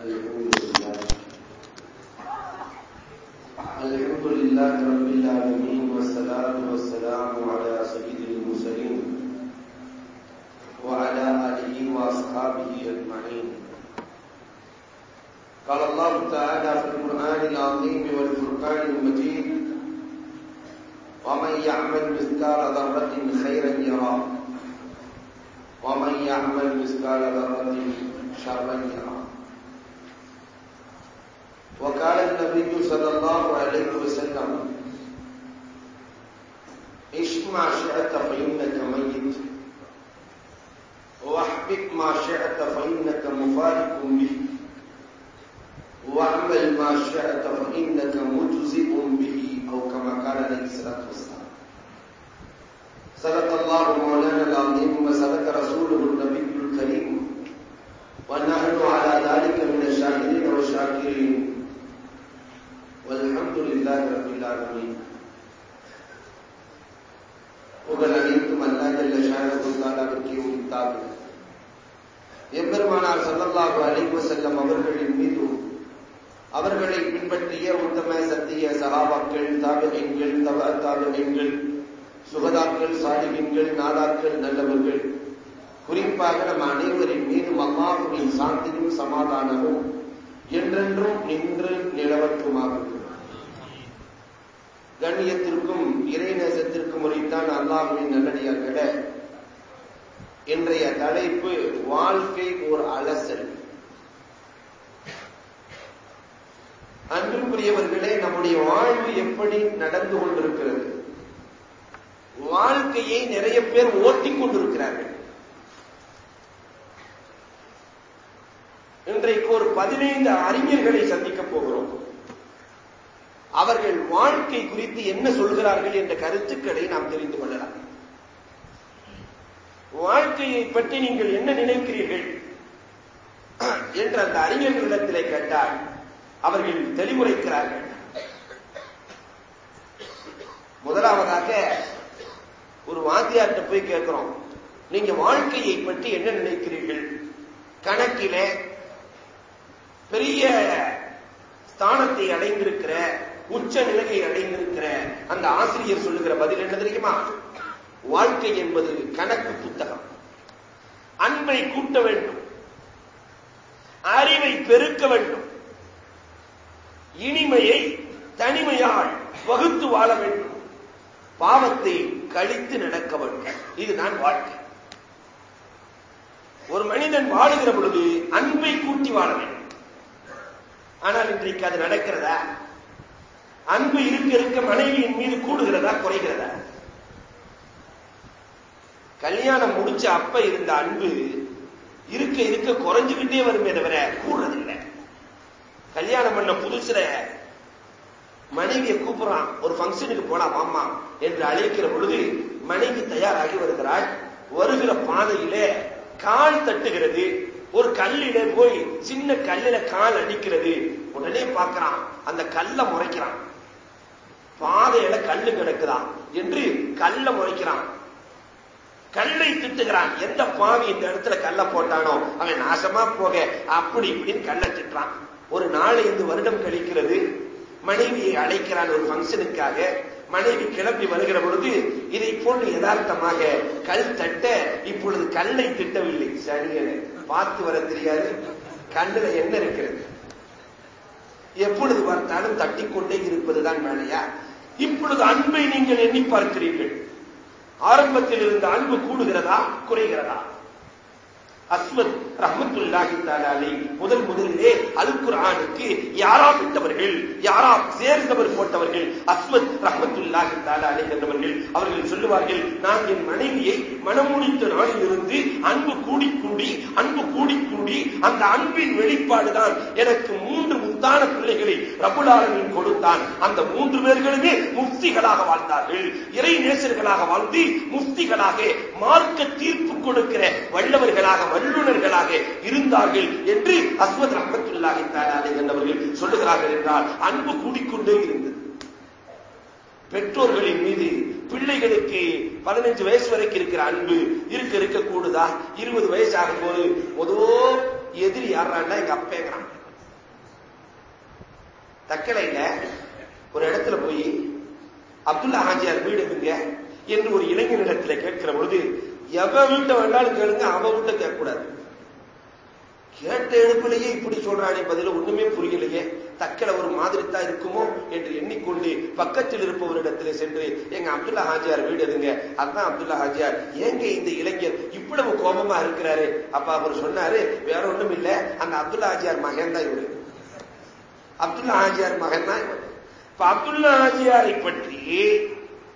الحمد لله. الحمد لله رب العالمين والصلاة والسلام على سيد المرسلين وعلى آله وأصحابه أجمعين. قال الله تعالى في القرآن العظيم والفرقان المجيد ومن يعمل مثقال ذرة خيرا يراه ومن يعمل مثقال ذرة شرا يراه. وقال النبي صلى الله عليه وسلم عش ما شئت فإنك ميت واحبب ما شئت فإنك مفارق به واعمل ما شئت فإنك مجزئ به أو كما قال عليه الصلاة والسلام. صدق الله مولانا العظيم وصدق رسوله النبي الكريم. ونحن على ذلك من الشاهدين والشاكرين. والحمد لله رب العالمين புகழ் அனைத்தும் அல்லா ஜல்ல ஷாரத்துல்லாவிற்கு உரித்தாக எம்பெருமானார் சல்லல்லாஹு அலைஹி வஸல்லம் அவர்களின் மீதும் அவர்களை பின்பற்றிய உத்தம சத்திய சகாபாக்கள் தாபிகைங்கள் தவ தாபிகைங்கள் சுகதாக்கள் சாலிகின்கள் நாதாக்கள் நல்லவர்கள் குறிப்பாக நம் அனைவரின் மீதும் அல்லாஹுவின் சாந்தியும் சமாதானமும் என்றென்றும் நின்று நிலவற்றுமாகும் கண்ணியத்திற்கும் இறைநேசத்திற்கும் உரைத்தான் அல்லாஹுவின் நல்லடியார்கள. இன்றைய தலைப்பு வாழ்க்கை ஓர் அலசல். அன்புக்குரியவர்களே நம்முடைய வாழ்வு எப்படி நடந்து கொண்டிருக்கிறது? வாழ்க்கையை நிறைய பேர் ஓட்டிக் கொண்டிருக்கிறார்கள். இன்றைக்கு ஒரு பதினைந்து அறிஞர்களை சந்திக்கப் போகிறோம். அவர்கள் வாழ்க்கை குறித்து என்ன சொல்கிறார்கள் என்ற கருத்துக்களை நாம் தெரிந்து கொள்ளலாம். வாழ்க்கையை பற்றி நீங்கள் என்ன நினைக்கிறீர்கள்? என்று அந்த அறிஞர்களிடத்திலே கேட்டால் அவர்கள் தெளிவுரைக்கிறார்கள். முதலாவதாக ஒரு வாத்தியார்கிட்ட போய் கேட்கிறோம் நீங்க வாழ்க்கையை பற்றி என்ன நினைக்கிறீர்கள்? கணக்கிலே பெரிய ஸ்தானத்தை அடைந்திருக்கிற உச்ச நிலையை அடைந்திருக்கிற அந்த ஆசிரியர் சொல்லுகிற பதில் என்ன தெரியுமா? வாழ்க்கை என்பது கணக்கு புத்தகம். அன்பை கூட்ட வேண்டும். அறிவை பெருக்க வேண்டும். இனிமையை தனிமையால் வகுத்து வாழ வேண்டும். பாவத்தை கழித்து நடக்க வேண்டும். இதுதான் வாழ்க்கை. ஒரு மனிதன் வாழுகிற பொழுது அன்பை கூட்டி வாழ வேண்டும். ஆனால் இன்றைக்கு அது நடக்கிறதா? அன்பு இருக்க இருக்க மனைவியின் மீது கூடுகிறதா குறைகிறதா? கல்யாணம் முடிச்ச அப்ப இருந்த அன்பு இருக்க இருக்க குறைஞ்சுக்கிட்டே வருமே தவிர கூடுறதில்லை. கல்யாணம் பண்ண புதுசுல மனைவியை கூப்பிடுறான் ஒரு பங்கனுக்கு போனா மாமா என்று அழைக்கிற பொழுது மனைவி தயாராகி வருகிறாள். வருகிற பாதையிலே கால் தட்டுகிறது. ஒரு கல்லில போய் சின்ன கல்லில கால் அடிக்கிறது. உடனே பார்க்கிறான் அந்த கல்லை முறைக்கிறான். கல்லு கிடக்குதான். என்று கல்ல முறைக்கிறான். கல்லை திட்டுகிறான். எந்த பாவி இந்த இடத்துல கல்ல போட்டானோ அவன் நாசமா போக அப்படி இப்படின்னு கல்ல திட்டுறான். ஒரு நாலஞ்சு வருடம் கழிக்கிறது. மனைவியை அழைக்கிறான் ஒரு ஃபங்க்ஷனுக்காக. மனைவி கிளம்பி வருகிற பொழுது இதை போன்று யதார்த்தமாக கல் தட்ட இப்பொழுது கல்லை திட்டவில்லை. சரியான பார்த்து வர தெரியாது. கண்ணுல என்ன இருக்கிறது? எப்பொழுது பார்த்தாலும் தட்டிக்கொண்டே இருப்பதுதான் வேலையா? இப்பொழுது அன்பை நீங்கள் எண்ணி பார்க்கிறீர்கள். ஆரம்பத்தில் இருந்த அன்பு கூடுகிறதா? குறைகிறதா? அஸ்வத் ரஹமத்துல்லாஹி தாலாலை முதல் முதலிலே அல் குரானுக்கு யாரா விட்டவர்கள் யாரா சேர்ந்தவர் போட்டவர்கள் அஸ்வத் ரஹமத்துல்லாஹி தாலாலை என்றவர்கள் அவர்கள் சொல்லுவார்கள் நான் என் மனைவியை மனமுடித்த நாளிலிருந்து அன்பு கூடி கூடி அன்பு கூடி கூடி அந்த அன்பின் வெளிப்பாடுதான் எனக்கு மூன்று முத்தான பிள்ளைகளை ரபுலாளனின் கொடுத்தான். அந்த மூன்று பேர்களுமே முஃப்திகளாக வாழ்ந்தார்கள். இறை நேசர்களாக வாழ்ந்து முஃப்திகளாக மார்க்க தீர்ப்பு கொடுக்கிற வல்லவர்களாக வல்லுநர்களாக இருந்தார்கள் என்று அஸ்வத் ரஹத்துல்லாஹி தாலாலே என்றவர்கள் சொல்லுகிறார்கள் என்றால் அன்பு கூடிக்கொண்டே இருந்தது. பெற்றோர்களின் மீது பிள்ளைகளுக்கு பதினஞ்சு வயசு வரைக்கும் இருக்கிற அன்பு இருக்க இருக்க கூடுதா? இருபது வயசு ஆகும் போது முதோ எதிரி யாராண்டா எங்க அப்பேங்கிறான் தக்கலையில ஒரு இடத்துல போய் அப்துல்லா ஹாஜியார் வீடு இருக்குங்க என்று ஒரு இளைஞனிடத்துல கேட்கிற பொழுது எவன் வீட்டை வேண்டாலும் கேளுங்க அவன் வீட்டை கேட்கக்கூடாது. கேட்ட எழுப்பிலேயே இப்படி சொல்றானே பதில ஒண்ணுமே புரியலையே. தக்கல ஒரு மாதிரி தான் இருக்குமோ என்று எண்ணிக்கொண்டு பக்கத்தில் இருப்பவரிடத்திலே சென்று எங்க அப்துல்லா ஹாஜியார் வீடு இருங்க அதுதான் அப்துல்லா ஹாஜியார். ஏங்க இந்த இளைஞர் இவ்வளவு கோபமா இருக்கிறாரு? அப்ப அவர் சொன்னாரு வேற ஒண்ணும் இல்ல அந்த அப்துல்லா ஹாஜியார் மகன் தான் இவரு. அப்துல்லா ஹாஜியார் மகன் தான் இப்ப அப்துல்லா ஹாஜியாரை பற்றி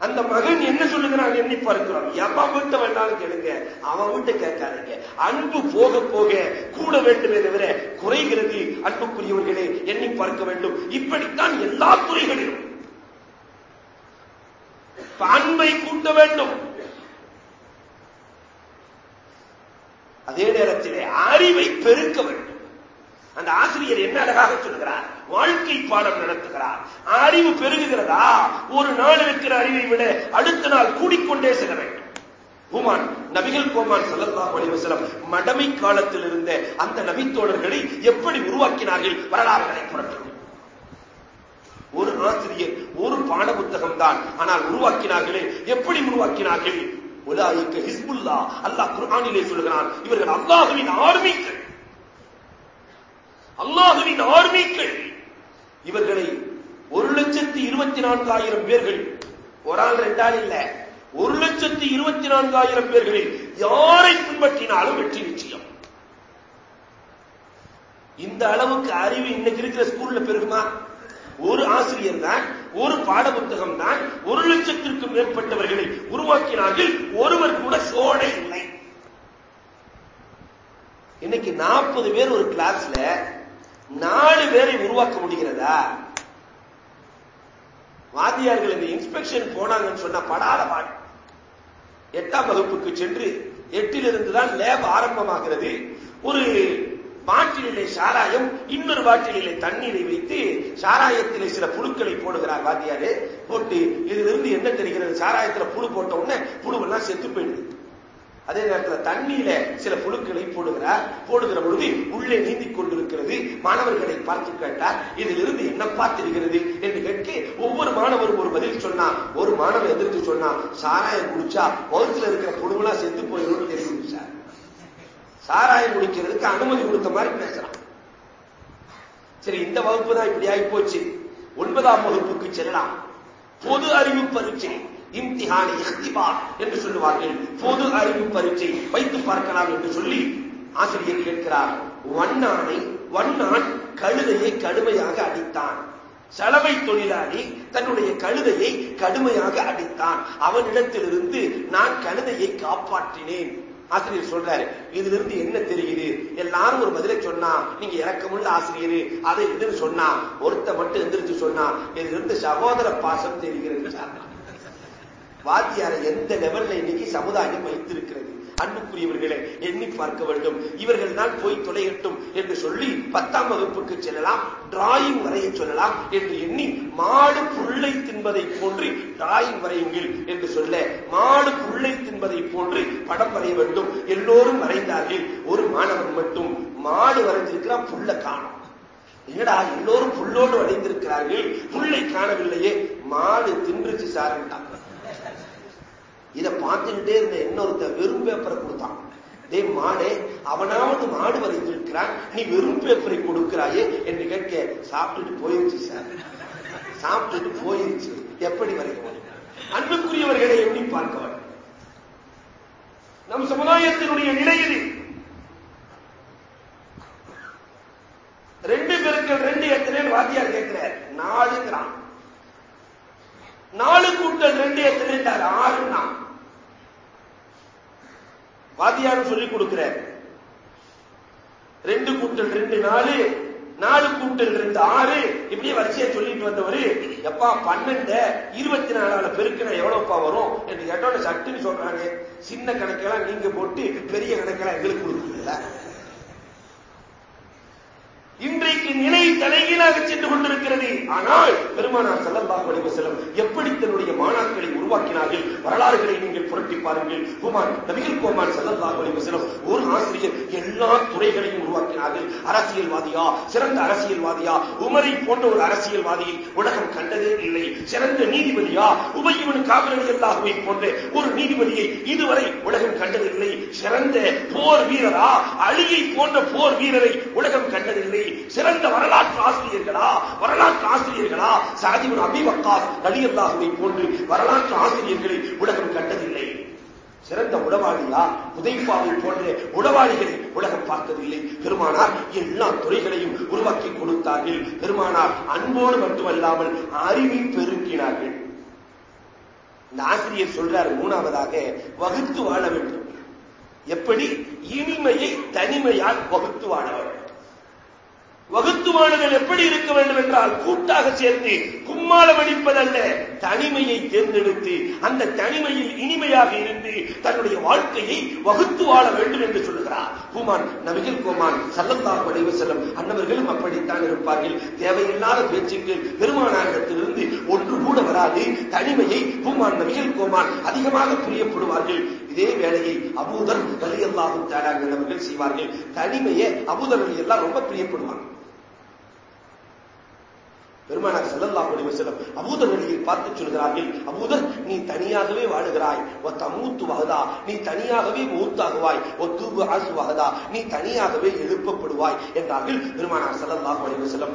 அந்த மகன் என்ன சொல்லுகிறான் எண்ணி பார்க்கிறோம். எவன் வீட்டை வேண்டாலும் கேளுங்க. அவன் வீட்டை கேட்காதீங்க. அன்பு போக போக கூட வேண்டுமே தவிர குறைகிறது. அன்புக்குரியவர்களே எண்ணி பார்க்க வேண்டும். இப்படித்தான் எல்லா துறைகளிலும். அன்பை கூட்ட வேண்டும். அதே நேரத்தில் அறிவை பெருக்க வேண்டும். அந்த ஆசிரியர் என்ன அழகாக சொல்கிறார்? வாழ்க்கை பாடம் நடத்துகிறார். அறிவு பெருகுகிறதா? ஒரு நாள் இருக்கிற அறிவை விட அடுத்த நாள் கூடிக்கொண்டே செல்ல வேண்டும். குமான் நபிகள் கோமான் சல்லல்லா அலிவசலம் மடமை காலத்தில் இருந்த அந்த நபித்தோழர்களை எப்படி உருவாக்கினார்கள்? வரலாறுகளை புரட்டும் ஒரு ஆசிரியர் ஒரு பாட புத்தகம் தான் ஆனால் உருவாக்கினார்களே எப்படி உருவாக்கினார்கள்? உலாய்க்கு ஹிஸ்புல்லா அல்லாஹ் குர்ஆனிலே சொல்கிறான் இவர்கள் அல்லாஹுவின் ஆர்மிகள் அல்லாஹுவின் ஆர்மிகள் இவர்களை ஒரு லட்சத்தி இருபத்தி நான்காயிரம் பேர்கள் ஒரு ஆள் ரெண்டாள் இல்ல ஒரு லட்சத்தி இருபத்தி நான்காயிரம் பேர்களில் யாரை பின்பற்றினாலும் வெற்றி நிச்சயம். இந்த அளவுக்கு அறிவு இன்னைக்கு இருக்கிற ஸ்கூல்ல பெருகுமா? ஒரு ஆசிரியர் தான் ஒரு பாட புத்தகம் தான் ஒரு லட்சத்திற்கும் மேற்பட்டவர்களை உருவாக்கினார்கள் ஒருவர் கூட சோடை இல்லை. இன்னைக்கு நாற்பது பேர் ஒரு கிளாஸ்ல நாலு பேரை உருவாக்க முடிகிறதா? வாத்தியார்கள் இந்த இன்ஸ்பெக்ஷன் போனாங்கன்னு சொன்னா படாத பாடு. எட்டாம் வகுப்புக்கு சென்று எட்டிலிருந்து தான் லேப் ஆரம்பமாகிறது. ஒரு பாட்டிலே சாராயம் இன்னொரு பாட்டிலே தண்ணீரை வைத்து சாராயத்திலே சில புழுக்களை போடுகிறார் வாத்தியாரு. போட்டு இதிலிருந்து என்ன தெரிகிறது? சாராயத்துல புழு போட்ட உடனே புழுவெல்லாம் செத்து போயிடுது. அதே நேரத்தில் தண்ணியில சில புழுக்களை போடுகிறார். போடுகிற பொழுது உள்ளே நீந்திக் கொண்டிருக்கிறது. மாணவர்களை பார்த்து கேட்டார் இதிலிருந்து என்னப்பா தெரிகிறது என்று கேட்டு ஒவ்வொரு மாணவரும் ஒரு பதில் சொன்னா ஒரு மாணவர் எதிர்த்து சொன்னா சாராயம் குடிச்சா வகுத்துல இருக்கிற புழுவெல்லாம் செத்து போயிடும் தெரியும் சார். சாராயம் குடிக்கிறதுக்கு அனுமதி கொடுத்த மாதிரி பேசுறான். சரி இந்த வகுப்பு தான் இப்படி ஆகி போச்சு. ஒன்பதாம் வகுப்புக்கு செல்லலாம். பொது அறிவு பரீட்சை. இம்திஹான் இஹ்திபா என்று சொல்லுவார்கள். பொது அறிவு பரீட்சை வைத்து பார்க்கலாம் என்று சொல்லி ஆசிரியர் கேட்கிறார். வண்ணானை வண்ணான் கழுதையை கடுமையாக அடித்தான். சலவை தொழிலாளி தன்னுடைய கழுதையை கடுமையாக அடித்தான். அவனிடத்திலிருந்து நான் கழுதையை காப்பாற்றினேன். ஆசிரியர் சொல்றாரு இதுல இருந்து என்ன தெரியுது? எல்லாரும் ஒரு பதிலை சொன்னா நீங்க இறக்கமுள்ள ஆசிரியர். அதை இதுன்னு சொன்னா ஒருத்த மட்டும் எந்திரிச்சு சொன்னா இதுல இருந்து சகோதர பாசம் தெரிகிறது. வாத்தியாரை எந்த லெவல்ல இன்னைக்கு சமுதாயம் வைத்திருக்கிறது? அன்புக்குரியவர்களை எண்ணி பார்க்க வேண்டும். இவர்கள் தான் போய் தொலையட்டும் என்று சொல்லி பத்தாம் வகுப்புக்கு செல்லலாம் டிராயிங் வரைய சொல்லலாம் என்று எண்ணி மாடு புள்ளை தின்பதை போன்று டிராயிங் வரையுங்கள் என்று சொல்ல மாடு புள்ளை தின்பதை போன்று படம் வரைய வேண்டும். எல்லோரும் வரைந்தார்கள். ஒரு மாணவன் மட்டும் மாடு வரைஞ்சிருக்கிறான் புள்ள காணும். என்னடா எல்லோரும் புல்லோடு வரைந்திருக்கிறார்கள்? புள்ளை காணவில்லையே. மாடு தின்றுச்சு சாரண்டாங்க இதை பார்த்துக்கிட்டே இருந்த இன்னொருத்த வெறும் பேப்பரை கொடுத்தான். டே மாடே அவனாவது மாடு வரைந்திருக்கிறான் நீ வெறும் பேப்பரை கொடுக்கிறாயே என்று கேட்க சாப்பிட்டுட்டு போயிருச்சு சார் சாப்பிட்டுட்டு போயிருச்சு. எப்படி வரைக்கும் அன்புக்குரியவர்களை எப்படி பார்க்கவர் நம் சமுதாயத்தினுடைய நிலையில் ரெண்டு பெருக்கள் ரெண்டு எத்தனை வாத்தியார் கேட்கிறார். நாலுங்கிறான். நாலு கூட்டல் ரெண்டு எத்தனை ஆறுனா வாத்தியாரும் சொல்லிக் கொடுக்கிறார். ரெண்டு கூட்டல் ரெண்டு நாலு நாலு கூட்டல் ரெண்டு ஆறு இப்படியே வரிசையா சொல்லிட்டு வந்தவரு எப்பா பன்னெண்டு இருபத்தி நாலால பெருக்கினா எவ்வளவுப்பா வரும்? என்று கேட்டோட சட்டுன்னு சொல்றாங்க சின்ன கணக்கெல்லாம் நீங்க போட்டு பெரிய கணக்கெல்லாம் எங்களுக்கு கொடுக்குறீங்களா இன்றைக்கு நிலை தலைகீழாக சென்று கொண்டிருக்கிறது. ஆனால் பெருமானார் ஸல்லல்லாஹு அலைஹி செல்லம் எப்படி தன்னுடைய மாணாக்களை உருவாக்கினார்கள்? வரலாறுகளை நீங்கள் புரட்டி பாருங்கள். ஹுமான் நபிகள் கோமான் ஸல்லல்லாஹு அலைஹி செல்லம் ஒரு ஆசிரியர் எல்லா துறைகளையும் உருவாக்கினார்கள். அரசியல்வாதியா? சிறந்த அரசியல்வாதியா? உமரை போன்ற ஒரு அரசியல்வாதியை உலகம் கண்டதே இல்லை. சிறந்த நீதிபதியா? உபயவன் காவிரி போன்ற ஒரு நீதிபதியை இதுவரை உலகம் கண்டதில்லை. சிறந்த போர் வீரரா? அழியை போன்ற போர் வீரரை உலகம் கண்டதில்லை. சிறந்த வரலாற்று ஆசிரியர்களா? வரலாற்று ஆசிரியர்களா? சாதிபுர் அபிவக்காஸ் அலி போன்று வரலாற்று ஆசிரியர்களை உலகம் கண்டதில்லை. சிறந்த உளவாளியா? உதைப்பாவை போன்ற உளவாளிகளை உலகம் பார்த்ததில்லை. பெருமானார் எல்லா துறைகளையும் உருவாக்கி கொடுத்தார்கள். பெருமானார் அன்போடு மட்டுமல்லாமல் அறிவை பெருக்கினார்கள். இந்த ஆசிரியர் சொல்றார் மூணாவதாக வகுத்து வாழ வேண்டும். எப்படி? இனிமையை தனிமையால் வகுத்து வாழ வேண்டும். வகுத்துவானுகள் எப்படி இருக்க வேண்டும் என்றால் கூட்டாக சேர்ந்து கும்மாள அடிப்பதல்ல தனிமையை தேர்ந்தெடுத்து அந்த தனிமையில் இனிமையாக இருந்து தன்னுடைய வாழ்க்கையை வகுத்து வாழ வேண்டும் என்று சொல்லுகிறார். ஹூமான் நபிகள் கோமான் சல்லந்தா படைவு வஸல்லம் அன்னவர்களும் அப்படித்தான் இருப்பார்கள். தேவையில்லாத பேச்சுக்கு பெருமானாரிடத்திலிருந்து ஒன்று கூட வராது. தனிமையை ஹூமான் நபிகள் கோமான் அதிகமாக புரியப்படுவார்கள். இதே வேலையை அபூதர் கலி தேடாங்க நபர்கள் செய்வார்கள். தனிமையை அபூதர்கள் எல்லாம் ரொம்ப பிரியப்படுவாங்க பெருமானார் செல்லல்லா அலைஹி வஸல்லம் அபூதர் நபியை பார்த்து சொல்கிறார்கள் அபூதர் நீ தனியாகவே வாழுகிறாய். ஒ தமூத்து வகதா நீ தனியாகவே மூத்தாகுவாய். ஒ தூபு ஆசு நீ தனியாகவே எழுப்பப்படுவாய் என்றார்கள் பெருமானார் செல்லல்லா அலைஹி வஸல்லம்.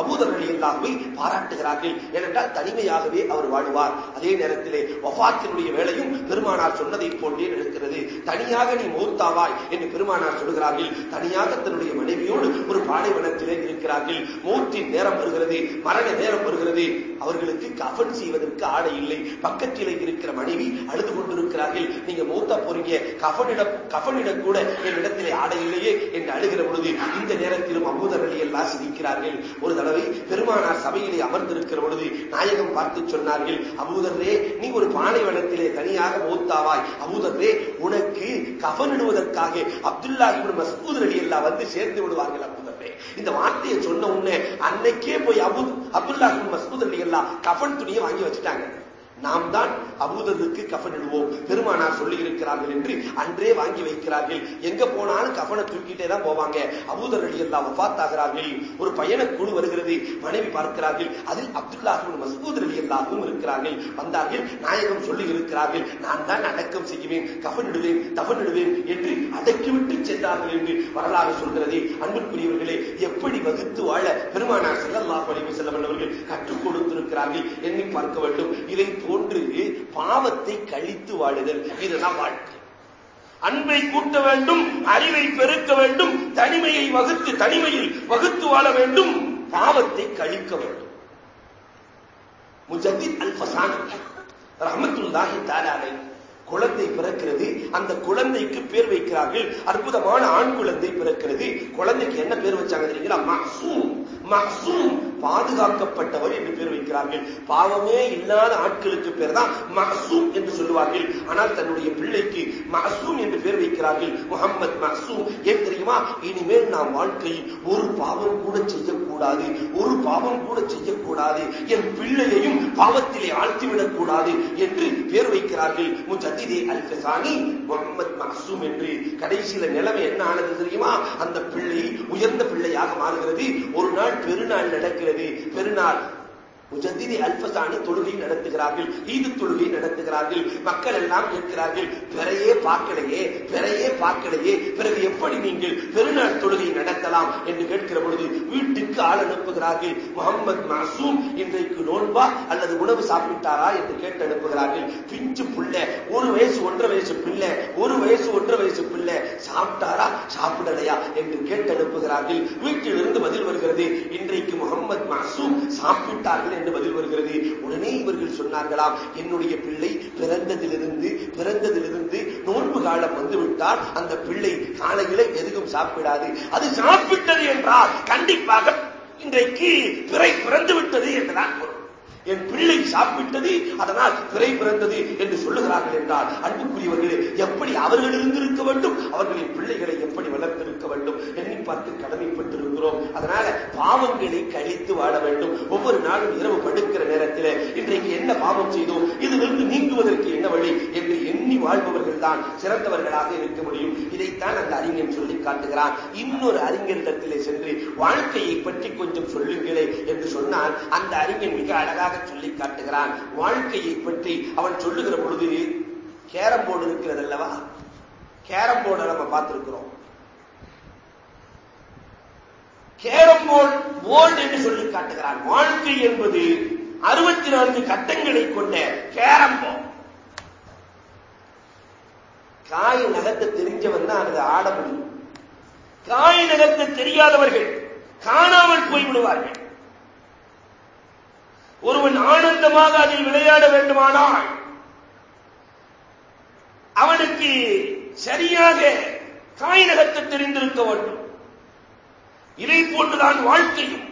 அபூதர் ரலியல்லாஹுவை பாராட்டுகிறார்கள். ஏனென்றால் தனிமையாகவே அவர் வாழுவார். அதே நேரத்திலே வஃபாத்தினுடைய வேலையும் பெருமானார் சொன்னதை போன்றே நடக்கிறது. தனியாக நீ மூத்தாவாய் என்று பெருமானார் சொல்கிறார்கள். தனியாக தன்னுடைய மனைவியோடு ஒரு பாலைவனத்திலே இருக்கிறார்கள். மூத்தின் நேரம் வருகிறது. மரண நேரம் வருகிறது. அவர்களுக்கு கஃன் செய்வதற்கு ஆடை இல்லை. பக்கத்தில் இருக்கிற மனைவி அழுது கொண்டிருக்கிறார்கள். நீங்க மூத்தா போறீங்க. கஃனிட கஃனிட கூட என்னிடத்திலே ஆடை இல்லையே என்று அழுகிற பொழுது இந்த நேரத்திலும் அபூதர் அலி எல்லாம் சிரிக்கிறார்கள். ஒரு தடவை பெருமானார் சபையிலே அமர்ந்திருக்கிற பொழுது நாயகம் பார்த்து சொன்னார்கள் அபூதரே நீ ஒரு பாலைவனத்திலே தனியாக மூத்தாவாய். அபூதர்ரே உனக்கு கஃனிடுவதற்காக அப்துல்லா இவன் மஸ்ஊத் அலி எல்லாம் வந்து சேர்ந்து விடுவார்கள் அபூதர்ரே. இந்த வார்த்தையை சொன்ன உடனே அன்னைக்கே போய் அபு அப்துல்லா மசூத் அலி கஃபன் கஃன் துணியை வாங்கி வச்சுட்டாங்க. நாம் தான் அபூதருக்கு கஃன் இடுவோம். பெருமானார் சொல்லி இருக்கிறார்கள் என்று அன்றே வாங்கி வைக்கிறார்கள். எங்க போனாலும் கஃனை தூக்கிட்டே தான் போவாங்க. அபூதர் அலி எல்லாம் வஃபாத்தாகிறார்கள் ஒரு பயண குழு வருகிறது. மனைவி பார்க்கிறார்கள். அதில் அப்துல்லாஹின் மசூத் அலி எல்லாரும் இருக்கிறார்கள். வந்தார்கள். நாயகம் சொல்லி இருக்கிறார்கள் நான் தான் அடக்கம் செய்வேன். கஃன் இடுவேன். தவன் இடுவேன் என்று அடக்கிவிட்டு சென்றார்கள் என்று வரலாறு சொல்கிறது. அன்புக்குரியவர்களே எப்படி வகுத்து வாழ பெருமானார் ஸல்லல்லாஹு அலைஹி செல்லவன் அவர்கள் கற்றுக் கொடுத்திருக்கிறார்கள்? எண்ணி பார்க்க வேண்டும். இதை ஒன்று பாவத்தை கழித்து வாழுதல். இதுதான் வாழ்க்கை. அன்பை கூட்ட வேண்டும் அறிவை பெருக்க வேண்டும் தனிமையை வகுத்து தனிமையில் வகுத்து வாழ வேண்டும் பாவத்தை கழிக்க வேண்டும். முஜத்தித் அல்பசான் ரஹமத்துல்லாஹி தஆலா குழந்தை பிறக்கிறது அந்த குழந்தைக்கு பேர் வைக்கிறார்கள். அற்புதமான ஆண் குழந்தை பிறக்கிறது. குழந்தைக்கு என்ன பேர் வச்சாங்க தெரியுங்களா? மக்சூம். மக்சூம் பாதுகாக்கப்பட்டவர் என்று பேர் வைக்கிறார்கள். பாவமே இல்லாத ஆட்களுக்கு பேர் தான் மக்சூம் என்று சொல்லுவார்கள். ஆனால் தன்னுடைய பிள்ளைக்கு மக்சூம் என்று பேர் வைக்கிறார்கள். முகமது மக்சூம். ஏன் தெரியுமா? இனிமேல் நாம் வாழ்க்கையில் ஒரு பாவம் கூட செய்யக்கூடாது. ஒரு பாவம் கூட செய்யக்கூடாது. என் பிள்ளையையும் பாவத்திலே ஆழ்த்திவிடக் கூடாது என்று பேர் வைக்கிறார்கள். முஜத்திதே அல் கசானி முகமது மக்சூம் என்று. கடைசியில நிலைமை என்ன ஆனது தெரியுமா? அந்த பிள்ளை உயர்ந்த பிள்ளையாக மாறுகிறது. ஒரு நாள் பெருநாள் நடக்கிறது. பெருநாள் முஜத்திதி அல்பசானி தொழுகை நடத்துகிறார்கள் ஈது தொழுகை நடத்துகிறார்கள் மக்கள் எல்லாம் கேட்கிறார்கள் பிறையே பார்க்கலையே பிறையே பார்க்கலையே பிறகு எப்படி நீங்கள் பெருநாள் தொழுகை நடத்தலாம் என்று கேட்கிற பொழுது வீட்டுக்கு ஆள் அனுப்புகிறார்கள். முகமது மாசூம் இன்றைக்கு நோன்பா அல்லது உணவு சாப்பிட்டாரா என்று கேட்டு அனுப்புகிறார்கள். பிஞ்சு பிள்ளை ஒரு வயசு ஒன்றரை வயசு பிள்ளை ஒரு வயசு ஒன்றரை வயசு பிள்ளை சாப்பிட்டாரா சாப்பிடலையா என்று கேட்டு அனுப்புகிறார்கள். வீட்டிலிருந்து பதில் வருகிறது இன்றைக்கு முகமது மாசூம் சாப்பிட்டார்கள் என்று பதில் வருகிறது? உடனே இவர்கள் சொன்னார்களாம் என்னுடைய பிள்ளை பிறந்ததிலிருந்து பிறந்ததிலிருந்து நோன்பு காலம் வந்துவிட்டால் அந்த பிள்ளை காலையில எதுவும் சாப்பிடாது. அது சாப்பிட்டது என்றால் கண்டிப்பாக இன்றைக்கு பிறை பிறந்து விட்டது என்றுதான் என் பிள்ளை சாப்பிட்டது அதனால் பிறை பிறந்தது என்று சொல்லுகிறார்கள் என்றால் அன்புக்குரியவர்களே எப்படி அவர்கள் இருந்திருக்க வேண்டும்? அவர்களின் பிள்ளைகளை எப்படி வளர்த்திருக்க வேண்டும்? எண்ணி பார்த்து கடமைப்பட்டிருக்கிறோம். அதனால பாவங்களை கழித்து வாழ வேண்டும். ஒவ்வொரு நாளும் இரவு படுக்கிற நேரத்தில் இன்றைக்கு என்ன பாவம் செய்தோம்? இதிலிருந்து நீங்குவதற்கு என்ன வழி? என்று எண்ணி வாழ்பவர்கள் தான் சிறந்தவர்களாக இருக்க முடியும். இதைத்தான் அந்த அறிஞன் சொல்லி காட்டுகிறான். இன்னொரு அறிஞரிடத்திலே சென்று வாழ்க்கையை பற்றி கொஞ்சம் சொல்லுங்களே என்று சொன்னால் அந்த அறிஞன் மிக அழகாக அழகாக சொல்லி காட்டுகிறான். வாழ்க்கையை பற்றி அவன் சொல்லுகிற பொழுது கேரம் போர்டு இருக்கிறது அல்லவா? கேரம் போர்டை நம்ம பார்த்திருக்கிறோம். கேரம் போர்டு போர்டு என்று சொல்லி காட்டுகிறான். வாழ்க்கை என்பது அறுபத்தி நான்கு கட்டங்களை கொண்ட கேரம் போர்டு. காய் நகத்தை தெரிஞ்சவன் தான் அதை ஆட முடியும் காய் நகத்தை தெரியாதவர்கள் காணாமல் போய்விடுவார்கள். ஒருவன் ஆனந்தமாக அதில் விளையாட வேண்டுமானால் அவனுக்கு சரியாக காயினகத்தை தெரிந்திருக்க வேண்டும். இதை போன்றுதான் வாழ்க்கையும்.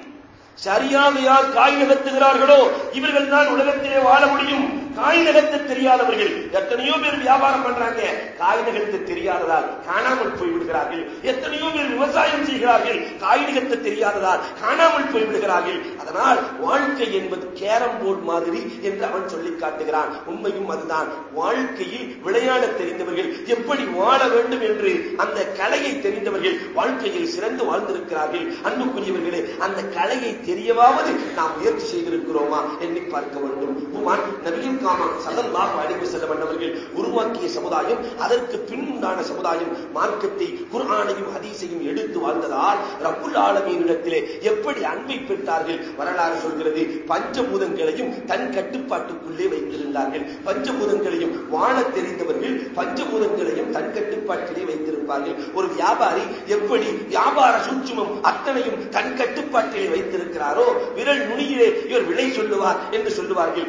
சரியாக யார் காய் நகர்த்துகிறார்களோ இவர்கள் தான் உலகத்திலே வாழ முடியும். காய் நகர்த்த தெரியாதவர்கள். எத்தனையோ பேர் வியாபாரம் பண்றாங்க. காய் நகர்த்த தெரியாததால் காணாமல் போய்விடுகிறார்கள். எத்தனையோ பேர் விவசாயம் செய்கிறார்கள். காய் நகர்த்த தெரியாததால் காணாமல் போய்விடுகிறார்கள். அதனால் வாழ்க்கை என்பது கேரம் போர்டு மாதிரி என்று அவன் சொல்லி காட்டுகிறான். உண்மையும் அதுதான். வாழ்க்கையில் விளையாட தெரிந்தவர்கள் எப்படி வாழ வேண்டும் என்று அந்த கலையை தெரிந்தவர்கள் வாழ்க்கையில் சிறந்து வாழ்ந்திருக்கிறார்கள். அன்புக்குரியவர்களே அந்த கலையை தெரியவாவது நாம் முயற்சி செய்திருக்கிறோமா? எண்ணி பார்க்க வேண்டும். உமான் நபியும் காமம் சல்லல்லாஹு அலைஹி வஸல்லம் அவர்கள் உருவாக்கிய சமுதாயம் அதற்கு பின்னுண்டான சமுதாயம். மார்க்கத்தை குர்ஆனையும் ஹதீஸையும் எடுத்து வாழ்ந்ததால் ரப்புல் ஆலமீனிடத்திலே எப்படி அன்பை பெற்றார்கள்? வரலாறு சொல்கிறது பஞ்சபூதங்களையும் தன் கட்டுப்பாட்டுக்குள்ளே வைத்திருந்தார்கள். பஞ்சபூதங்களையும் வாழ தெரிந்தவர்கள் பஞ்சபூதங்களையும் தன் கட்டுப்பாட்டிலே வைத்திருந்தார்கள். வைத்திருப்பார்கள். ஒரு வியாபாரி எப்படி வியாபார சூட்சுமம் அத்தனையும் தன் கட்டுப்பாட்டிலே வைத்திருக்கிறாரோ விரல் நுனியிலே இவர் விலை சொல்லுவார் என்று சொல்லுவார்கள்.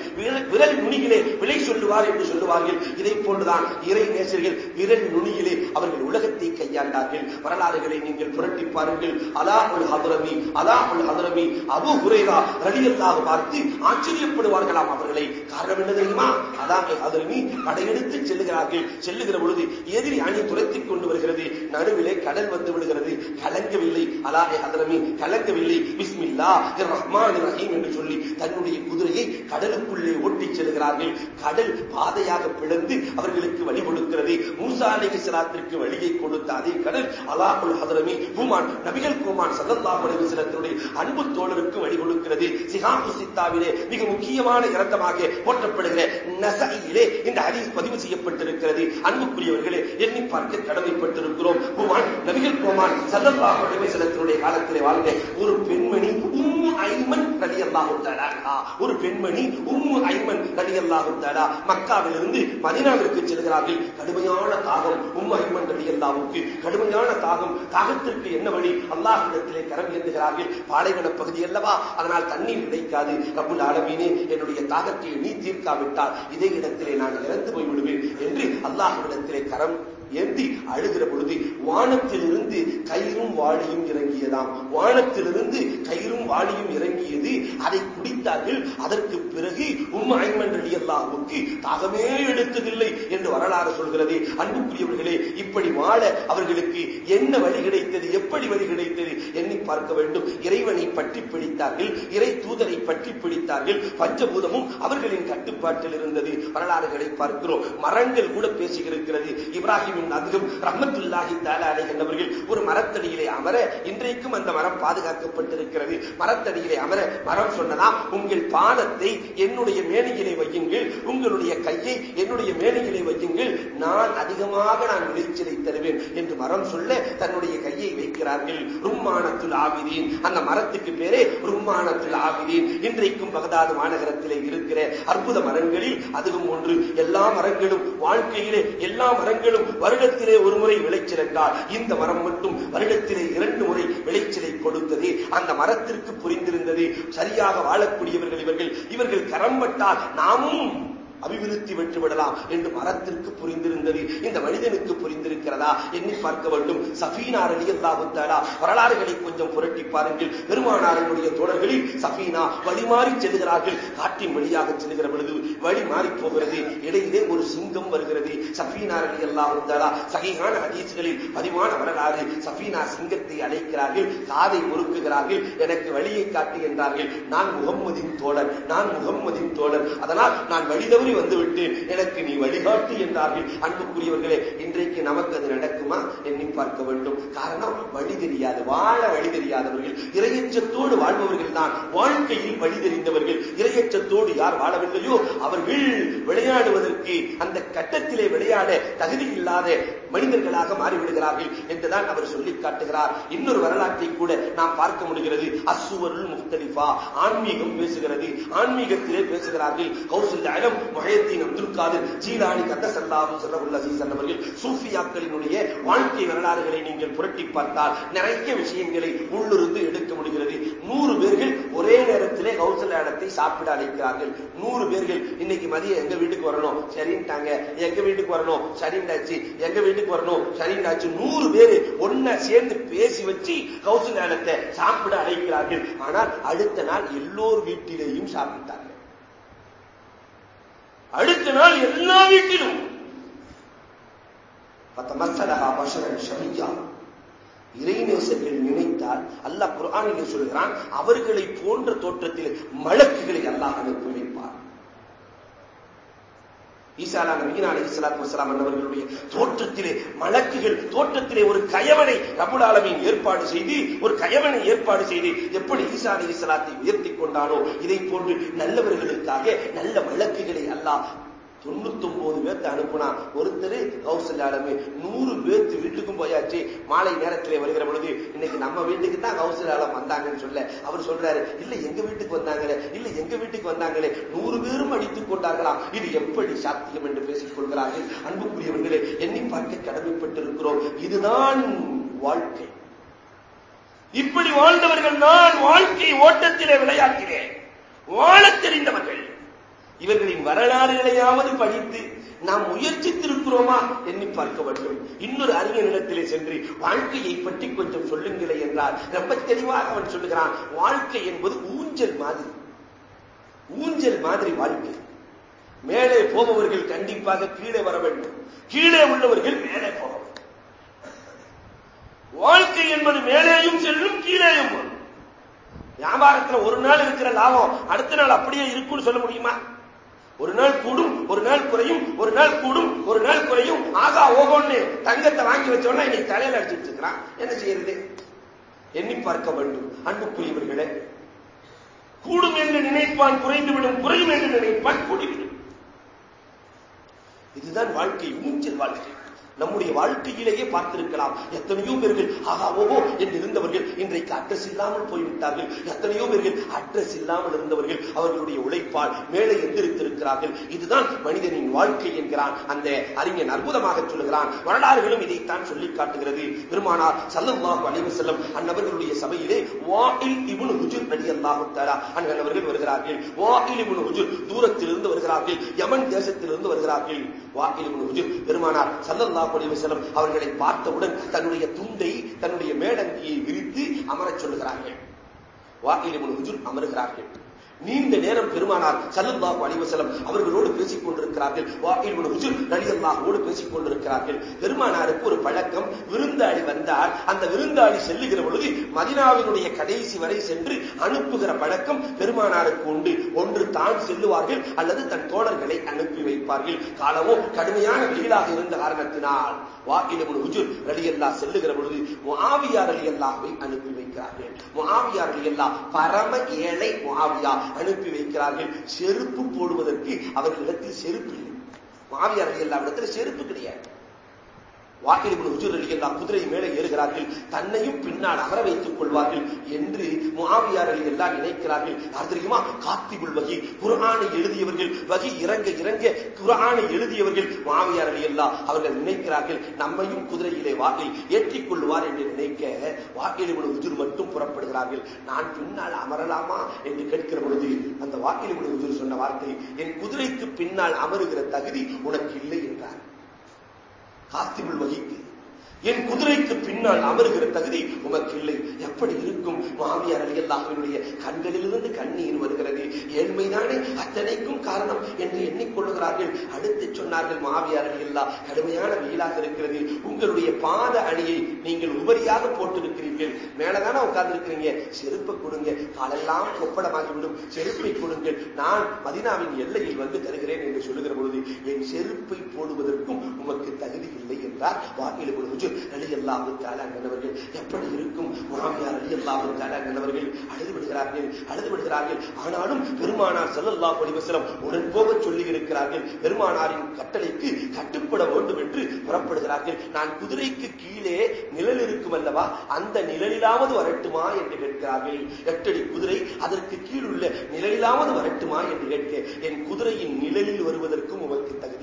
விரல் நுனியிலே விலை சொல்லுவார் என்று சொல்லுவார்கள். இதை போன்றுதான் இறை நேசர்கள் விரல் நுனியிலே அவர்கள் உலகத்தை கையாண்டார்கள். வரலாறுகளை நீங்கள் புரட்டி பாருங்கள். அலா ஒரு ஹதுரமி அலா ஒரு ஹதுரமி அபு ஹுரேரா ரலியல்லாக பார்த்து ஆச்சரியப்படுவார்களாம் அவர்களை. காரணம் என்ன தெரியுமா? அதாமே ஹதுரமி படையெடுத்து செல்லுகிறார்கள். செல்லுகிற பொழுது எதிரி அணி துரத்திக் கொண்டு வருகிறது. விடுகிறது. நடுவிலே கடல் வந்து விடுகிறது. கலங்கவில்லை. அலாஹே ஹதரமி கலங்கவில்லை. பிஸ்மில்லா ரஹ்மான் ரஹீம் என்று சொல்லி தன்னுடைய குதிரையை கடலுக்குள்ளே ஓட்டிச் செல்கிறார்கள். கடல் பாதையாக பிளந்து அவர்களுக்கு வழி கொடுக்கிறது. மூசா அலைஹி ஸலாத்திற்கு வழியை கொடுத்த அதே கடல் அலாஹுல் ஹதரமி ஹூமான் நபிகள் குமான் ஸல்லல்லாஹு அலைஹி வஸல்லத்துடைய அன்பு தோழருக்கு வழி கொடுக்கிறது. சிஹாபு சித்தாவிலே மிக முக்கியமான இரத்தமாக போற்றப்படுகிற நசையிலே இந்த ஹதீஸ் பதிவு செய்யப்பட்டிருக்கிறது. அன்புக்குரியவர்களே எண்ணி பார்க்க கடமைப்பட்டு ஹுமான் நபிகள் பெருமான் ஸல்லல்லாஹு அலைஹி வஸல்லத்துடைய காலத்திலே வாழ்ந்த ஒரு பெண்மணி உம்மு ஐமன் ரலியல்லாஹு தஆலா ஒரு பெண்மணி உம்மு ஐமன் ரலியல்லாஹு தஆலா. மக்காவிலிருந்து மதீனாவிற்கு செல்கிறார்கள். கடுமையான தாகம் உம்மு ஐமன் ரலியல்லாஹுக்கு. கடுமையான தாகம் தாகத்திற்கு என்ன வழி? அல்லாஹ்விடத்திலே கரம் ஏந்துகிறார்கள். பாலைவன பகுதி அல்லவா? அதனால் தண்ணீர் கிடைக்காது. ரபுல் ஆலமீனே என்னுடைய தாகத்தை நீ தீர்க்காவிட்டால் இதே இடத்திலே நான் இறந்து போய்விடுவேன் என்று அல்லாஹ்விடத்திலே கரம் ஏந்தி அழுகிற பொழுது வானத்திலிருந்து கயிறும் வாளியும் இறங்கியதாம். வானத்திலிருந்து கயிறும் வாளியும் இறங்கியது அதை குடித்தார்கள். அதற்கு பிறகு உம் ஐமன் அலி அல்லாஹுக்கு தாகமே எடுத்ததில்லை என்று வரலாறு சொல்கிறது. அன்புக்குரியவர்களே இப்படி வாழ அவர்களுக்கு என்ன வழி கிடைத்தது? எப்படி வழி கிடைத்தது? எண்ணி பார்க்க வேண்டும். இறைவனை பற்றி பிடித்தார்கள். இறை தூதரை பற்றி பிடித்தார்கள். பஞ்சபூதமும் அவர்களின் கட்டுப்பாட்டில் இருந்தது. வரலாறுகளை பார்க்கிறோம். மரங்கள் கூட பேசுகிறது இப்ராஹிம் அதிகம் ரஹமத்துல்லாஹி தாலா என்பவர்கள் ஒரு மரத்தடியிலே அமர இன்றைக்கும் அந்த மரம் பாதுகாக்கப்பட்டிருக்கிறது. மரத்தடியிலே அமர மரம் சொன்னதாம் உங்கள் பாதத்தை என்னுடைய மேனியிலே வையுங்கள் உங்களுடைய கையை என்னுடைய மேனியிலே வையுங்கள் நான் அதிகமாக நான் விளைச்சலை தருவேன் என்று மரம் சொல்ல தன்னுடைய கையை வைக்கிறார்கள். ரும்மானத்துல் ஆவிதீன் அந்த மரத்துக்கு பேரே ரும்மானத்துல் ஆவிதீன் இன்றைக்கும் பகதாது மாநகரத்திலே இருக்கிற அற்புத மரங்களில் அதுவும் ஒன்று. எல்லா மரங்களும் வாழ்க்கையிலே எல்லா மரங்களும் வரும் வருடத்திலே ஒரு முறை விளைச்சல் என்றால் இந்த மரம் மட்டும் வருடத்திலே இரண்டு முறை விளைச்சலை கொடுத்தது. அந்த மரத்திற்கு புரிந்திருந்தது. சரியாக வாழக்கூடியவர்கள் இவர்கள். இவர்கள் கரம்பட்டால் நாமும் அபிவிருத்தி பெற்று விடலாம் என்று மரத்திற்கு புரிந்திருந்தது. இந்த மனிதனுக்கு புரிந்திருக்கிறதா? எண்ணி பார்க்க வேண்டும். சஃபீனா அலி அல்லாஹுத்தாலா வரலாறுகளை கொஞ்சம் புரட்டி பாருங்கள். பெருமானாரனுடைய தோழர்களில் சஃபீனா வழிமாறி செல்கிறார்கள். காட்டின் வழியாக செல்கிற பொழுது வழி மாறி போகிறது. இடையிலே ஒரு சிங்கம் வருகிறது. சஃபீனா அலி அல்லாஹுத்தாலா சகிகான ஹதீசுகளில் பதிவான வரலாறு. சஃபீனா சிங்கத்தை அழைக்கிறார்கள். காதை முறுக்குகிறார்கள் எனக்கு வழியை காட்டு என்றார்கள். நான் முகம்மதின் தோழர் நான் முகம்மதின் தோழர் அதனால் நான் வழி தவறி வந்துவிட்டேன். எனக்கு நீ வழிகாட்டு என்றார்கள். அன்புக்குரியவர்களே இன்றைக்கு நமக்கு அது நடக்குமா? எண்ணி பார்க்க வேண்டும். காரணம் வழி தெரியாது. வாழ வழி தெரியாதவர்கள். இரையச்சத்தோடு வாழ்பவர்கள் தான் வாழ்க்கையில் வழி தெரிந்தவர்கள். இரையச்சத்தோடு யார் வாழவில்லையோ அவர்கள் விளையாடுவதற்கு அந்த கட்டத்திலே விளையாட தகுதி இல்லாத மனிதர்களாக மாறிவிடுகிறார்கள் என்றுதான் அவர் சொல்லிக் காட்டுகிறார். இன்னொரு வரலாற்றை கூட நாம் பார்க்க முடிகிறது. அசுவருள் முக்தலிஃபா ஆன்மீகம் பேசுகிறது. ஆன்மீகத்திலே பேசுகிறார்கள். கௌசல் அலம் மொஹயத்தீன் அப்துல் காதிர் ஜீலானி கத்த சல்லாவும் உள்ள சீசன் அவர்கள் சூஃபியாக்களினுடைய வாழ்க்கை வரலாறுகளை நீங்கள் புரட்டி பார்த்தால் நிறைய விஷயங்களை உள்ளிருந்து எடுக்க முடிகிறது. நூறு பேர்கள் ஒரே நேரத்திலே கௌசல் இடத்தை சாப்பிட அழைக்கிறார்கள். நூறு பேர்கள் இன்னைக்கு மதியம் எங்க வீட்டுக்கு வரணும்? சரின்ட்டாங்க. எங்க வீட்டுக்கு வரணும்? சரிண்டாச்சு எங்க வீட்டுக்கு வரணும்? சரிண்டாச்சு நூறு பேரு ஒன்ன சேர்ந்து பேசி வச்சு கௌசல் இடத்தை சாப்பிட அழைக்கிறார்கள். ஆனால் அடுத்த நாள் எல்லோர் வீட்டிலேயும் சாப்பிட்டார் அடுத்த நாள் எல்லா வீட்டிலும். மசலகா பஷரன் ஷமியா இறைநேசர்கள் நினைத்தால் அல்லாஹ் குர்ஆனிலே சொல்கிறான் அவர்களை போன்ற தோற்றத்தில் மலக்குகளை அல்லாஹ் அனுப்பி வைப்பார் ஈசாலா நபீனா அலி சலாத்து வசலாம் அண்ணவர்களுடைய தோற்றத்திலே மலக்குகள் தோற்றத்திலே ஒரு கயவனை ரபுலாலமின் ஏற்பாடு செய்து ஒரு கயவனை ஏற்பாடு செய்து எப்படி ஈசா அலி இஸ்லாத்தை உயர்த்தி கொண்டானோ இதை போன்று நல்லவர்களுக்காக நல்ல மலக்குகளை அல்லாஹ் தொண்ணூத்தி ஒன்பது பேர்த்து அனுப்புனா ஒருத்தர் கௌசல்யாலமே நூறு பேர்த்து வீட்டுக்கும் போயாச்சு. மாலை நேரத்திலே வருகிற பொழுது நம்ம வீட்டுக்கு தான் கௌசல்யாலம் வந்தாங்கன்னு சொல்ல அவர் சொல்றாரு இல்ல எங்க வீட்டுக்கு வந்தாங்களே இல்ல எங்க வீட்டுக்கு வந்தாங்களே நூறு பேரும் அடித்துக் கொண்டார்களாம். இது எப்படி சாத்தியம் என்று பேசிக் கொள்கிறார்கள்? அன்புக்குரியவர்களே எண்ணி பார்க்க கடமைப்பட்டிருக்கிறோம். இதுதான் வாழ்க்கை. இப்படி வாழ்ந்தவர்கள் நான் வாழ்க்கை ஓட்டத்திலே விளையாட்டினேன் வாழத் தெரிந்தவர்கள். இவர்களின் வரலாறுகளையாவது படித்து நாம் முயற்சித்திருக்கிறோமா எண்ணி பார்க்க வேண்டும். இன்னொரு அறிஞரிடத்திலே சென்று வாழ்க்கையை பற்றி கொஞ்சம் சொல்லுங்களே என்றால் ரொம்ப தெளிவாக அவன் சொல்லுகிறான் வாழ்க்கை என்பது ஊஞ்சல் மாதிரி. ஊஞ்சல் மாதிரி வாழ்க்கை. மேலே போபவர்கள் கண்டிப்பாக கீழே வர வேண்டும். கீழே உள்ளவர்கள் மேலே போக வேண்டும். வாழ்க்கை என்பது மேலேயும் செல்லும் கீழேயும் வரும். வியாபாரத்துல ஒரு நாள் இருக்கிற லாபம் அடுத்த நாள் அப்படியே இருக்கும்னு சொல்ல முடியுமா? ஒரு நாள் கூடும் ஒரு நாள் குறையும் ஒரு நாள் கூடும் ஒரு நாள் குறையும். ஆகா ஓகோன்னு தங்கத்தை வாங்கி வச்சோன்னா இன்னைக்கு தலையில அடிச்சுட்டு இருக்கிறான். என்ன செய்யறது? எண்ணி பார்க்க வேண்டும். அன்புக்குரியவர்களே கூடும் என்று நினைப்பான் குறைந்துவிடும் குறையும் என்று நினைப்பான் கூடிவிடும். இதுதான் வாழ்க்கை மூச்சல் வாழ்க்கை. நம்முடைய வாழ்க்கையிலேயே பார்த்திருக்கலாம். எத்தனையோ பேர்கள் ஆகா ஓஹோ என்று இருந்தவர்கள் இன்றைக்கு அட்ரஸ் இல்லாமல் போய்விட்டார்கள். எத்தனையோ பேர்கள் அட்ரஸ் இல்லாமல் இருந்தவர்கள் அவர்களுடைய உழைப்பால் மேலே எந்திருத்திருக்கிறார்கள். இதுதான் மனிதனின் வாழ்க்கை என்கிறான் அந்த அறிஞன். அற்புதமாக சொல்லுகிறான். வரலாறுகளும் இதைத்தான் சொல்லி காட்டுகிறது. பெருமானார் சல்லல்லாஹு அலைஹி செல்லம் அந்நபர்களுடைய சபையிலே வாயில் இவனு ஹுஜுர் ரலியல்லாஹு தஆலா அன்னவர்கள் வருகிறார்கள். வாயில் இவனு ஹுஜுர் தூரத்திலிருந்து வருகிறார்கள். யமன் தேசத்திலிருந்து வருகிறார்கள். வாயில் இவனு ஹுஜுர் பெருமானார் சல்லல்லா அலைஹி வஸல்லம் அவர்களை பார்த்தவுடன் தன்னுடைய துண்டை தன்னுடைய மேடங்கியை விரித்து அமரச் சொல்லுகிறார்கள். வாயில் இப்னு ஹுஜுர் அமருகிறார்கள். நீண்ட நேரம் பெருமானார் சல்லுல்லாஹு அலைஹி வஸல்லம் அவர்களோடு பேசிக் கொண்டிருக்கிறார்கள் வாயில் இப்னு ஹுஜுர் ரலியல்லாஹுவோடு பேசிக் கொண்டிருக்கிறார்கள் பெருமானாருக்கு ஒரு பழக்கம் விருந்தாளி வந்தால் அந்த விருந்தாளி செல்லுகிற பொழுது மதினாவினுடைய கடைசி வரை சென்று அனுப்புகிற பழக்கம் பெருமானாருக்கு உண்டு. ஒன்று தான் செல்லுவார்கள் அல்லது தன் தோழர்களை அனுப்பி வைப்பார்கள். காலமோ கடுமையான வெயிலாக இருந்த காரணத்தினால். வாக்கில் ஹுஜுர் ரலியல்லா செல்லுகிற பொழுது முஆவியா ரலியல்லாவை அனுப்பி வைக்கிறார்கள். முஆவியா ரலியல்லா பரம ஏழை முஆவியா அனுப்பி வைக்கிறார்கள். செருப்பு போடுவதற்கு அவர்களிடத்தில் செருப்பு இல்லை. முஆவியா ரலியல்லாவிடத்தில் செருப்பு கிடையாது. வாக்கில் உஜூர் அலி அல்லா குதிரை மேலே ஏறுகிறார்கள் தன்னையும் பின்னால் அமர வைத்துக் கொள்வார்கள் என்று மாவியார் அலி எல்லாம் நினைக்கிறார்கள். யார் தெரியுமா? காத்திபுல் வகி குரானை எழுதியவர்கள் வகி இறங்க இறங்க குரானை எழுதியவர்கள் மாவியார் அலி எல்லாம் அவர்கள் நினைக்கிறார்கள் நம்மையும் குதிரையிலே வாக்கில் ஏற்றிக் கொள்வார் என்று நினைக்க வாக்கில் உஜூர் மட்டும் புறப்படுகிறார்கள். நான் பின்னால் அமரலாமா என்று கேட்கிற பொழுது அந்த வாக்கில் உஜூர் சொன்ன வார்த்தை என் குதிரைக்கு பின்னால் அமருகிற தகுதி உனக்கு இல்லை என்றார். காத்திபுல் வகிக்கு என் குதிரைக்கு பின்னால் அமருகிற தகுதி உமக்கு இல்லை எப்படி இருக்கும்? மாமியார் அலியல்லாஹினுடைய கண்களிலிருந்து கண்ணீர் வருகிறது. ஏழ்மைதானே? அத்தனைக்கும் காரணம் என்று எண்ணிக்கொள்கிறார்கள் அடுத்து சொன்னார்கள் மாவியார் அலியல்லா கடுமையான வெயிலாக இருக்கிறது. உங்களுடைய பாத அணியை நீங்கள் உபரியாக போட்டிருக்கிறீர்கள். மேலதானே உட்கார்ந்து இருக்கிறீங்க செருப்பை கொடுங்க. காலெல்லாம் கொப்பளமாகிவிடும். செருப்பை கொடுங்கள். நான் மதினாவின் எல்லையில் வந்து தருகிறேன் என்று சொல்லுகிற பொழுது என் செருப்பை போடுவதற்கும் உமக்கு தகுதி இல்லை என்றார். வாக்கில் பொழுது அலி அல்லாஹு தாலாங்கனவர்கள் எப்படி இருக்கும்? முகாமியார் அலி அல்லாஹு தாலாங்கனவர்கள் அழுது விடுகிறார்கள் அழுது விடுகிறார்கள் ஆனாலும் பெருமானார் செல்லல்லா பொலிவசலம் உடன் போக சொல்லி இருக்கிறார்கள். பெருமானாரின் கட்டளைக்கு கட்டுப்பட வேண்டும் என்று புறப்படுகிறார்கள். நான் குதிரைக்கு கீழே நிழல் இருக்கும் அல்லவா? அந்த நிழலிலாவது வரட்டுமா என்று கேட்கிறார்கள். எட்டடி குதிரை அதற்கு கீழுள்ள நிழலிலாவது வரட்டுமா என்று கேட்க என் குதிரையின் நிழலில் வருவதற்கும் உமக்கு தகுதி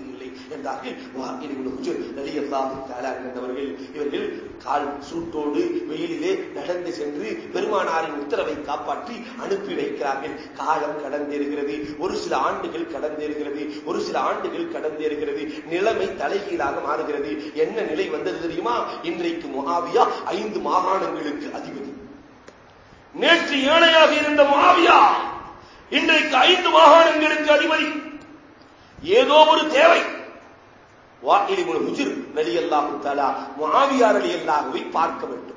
இல்லை என்றார்கள் இருந்தவர்கள் இவர்கள் கால் சூட்டோடு வெயிலிலே நடந்து சென்று பெருமானாரின் உத்தரவை காப்பாற்றி அனுப்பி வைக்கிறார்கள். காலம் கடந்தேறுகிறது ஒரு சில ஆண்டுகள் கடந்தேறுகிறது ஒரு சில ஆண்டுகள் கடந்தேறுகிறது நிலைமை தலைகீழாக மாறுகிறது. என்ன நிலை வந்தது தெரியுமா? இன்றைக்கு முகாவியா ஐந்து மாகாணங்களுக்கு அதிபதி. நேற்று ஏழையாக இருந்த முகாவியா இன்றைக்கு ஐந்து மாகாணங்களுக்கு அதிபதி. ஏதோ ஒரு தேவை. வாக்கிலிமுல் ஹுஜிர் நலி அல்லாஹு தாலா முஆவியார் அலி அல்லாஹுவை பார்க்க வேண்டும்.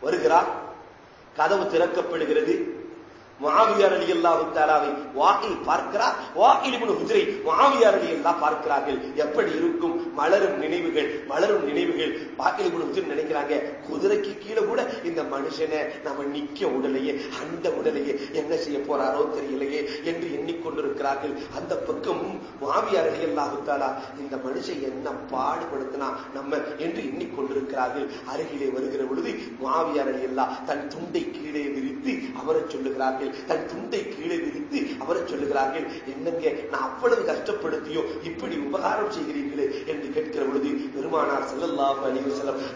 வருகிறார். கதவு திறக்கப்படுகிறது. மாவியார் அலி அல்லாஹு தாலாவை வாக்கில் பார்க்கிறார். வாக்கில் இவனு குதிரை அலி அல்லா பார்க்கிறார்கள். எப்படி இருக்கும்? மலரும் நினைவுகள் மலரும் நினைவுகள். வாக்கில் இவனு நினைக்கிறாங்க குதிரைக்கு கீழே கூட இந்த மனுஷனை நம்ம நிக்க உடலையே அந்த உடலையே என்ன செய்ய போறாரோ தெரியலையே என்று எண்ணிக்கொண்டிருக்கிறார்கள். அந்த பக்கம் மாவியார் அலி அல்லாஹு தாலா இந்த மனுஷன் என்ன பாடுபடுத்தினா நம்ம என்று எண்ணிக்கொண்டிருக்கிறார்கள். அருகிலே வருகிற பொழுது மாவியார் அலி அல்லா தன் துண்டை கீழே விரித்து அவரை சொல்லுகிறார்கள் தன் துண்டை கீழே விரித்து அவரை சொல்லுகிறார்கள் என்னங்க நான் அவ்வளவு கஷ்டப்படுத்தியோ இப்படி உபகாரம் செய்கிறீர்களே? என்று கேட்கிற பொழுது பெருமானார் செல்லல்லாஹு அலைஹி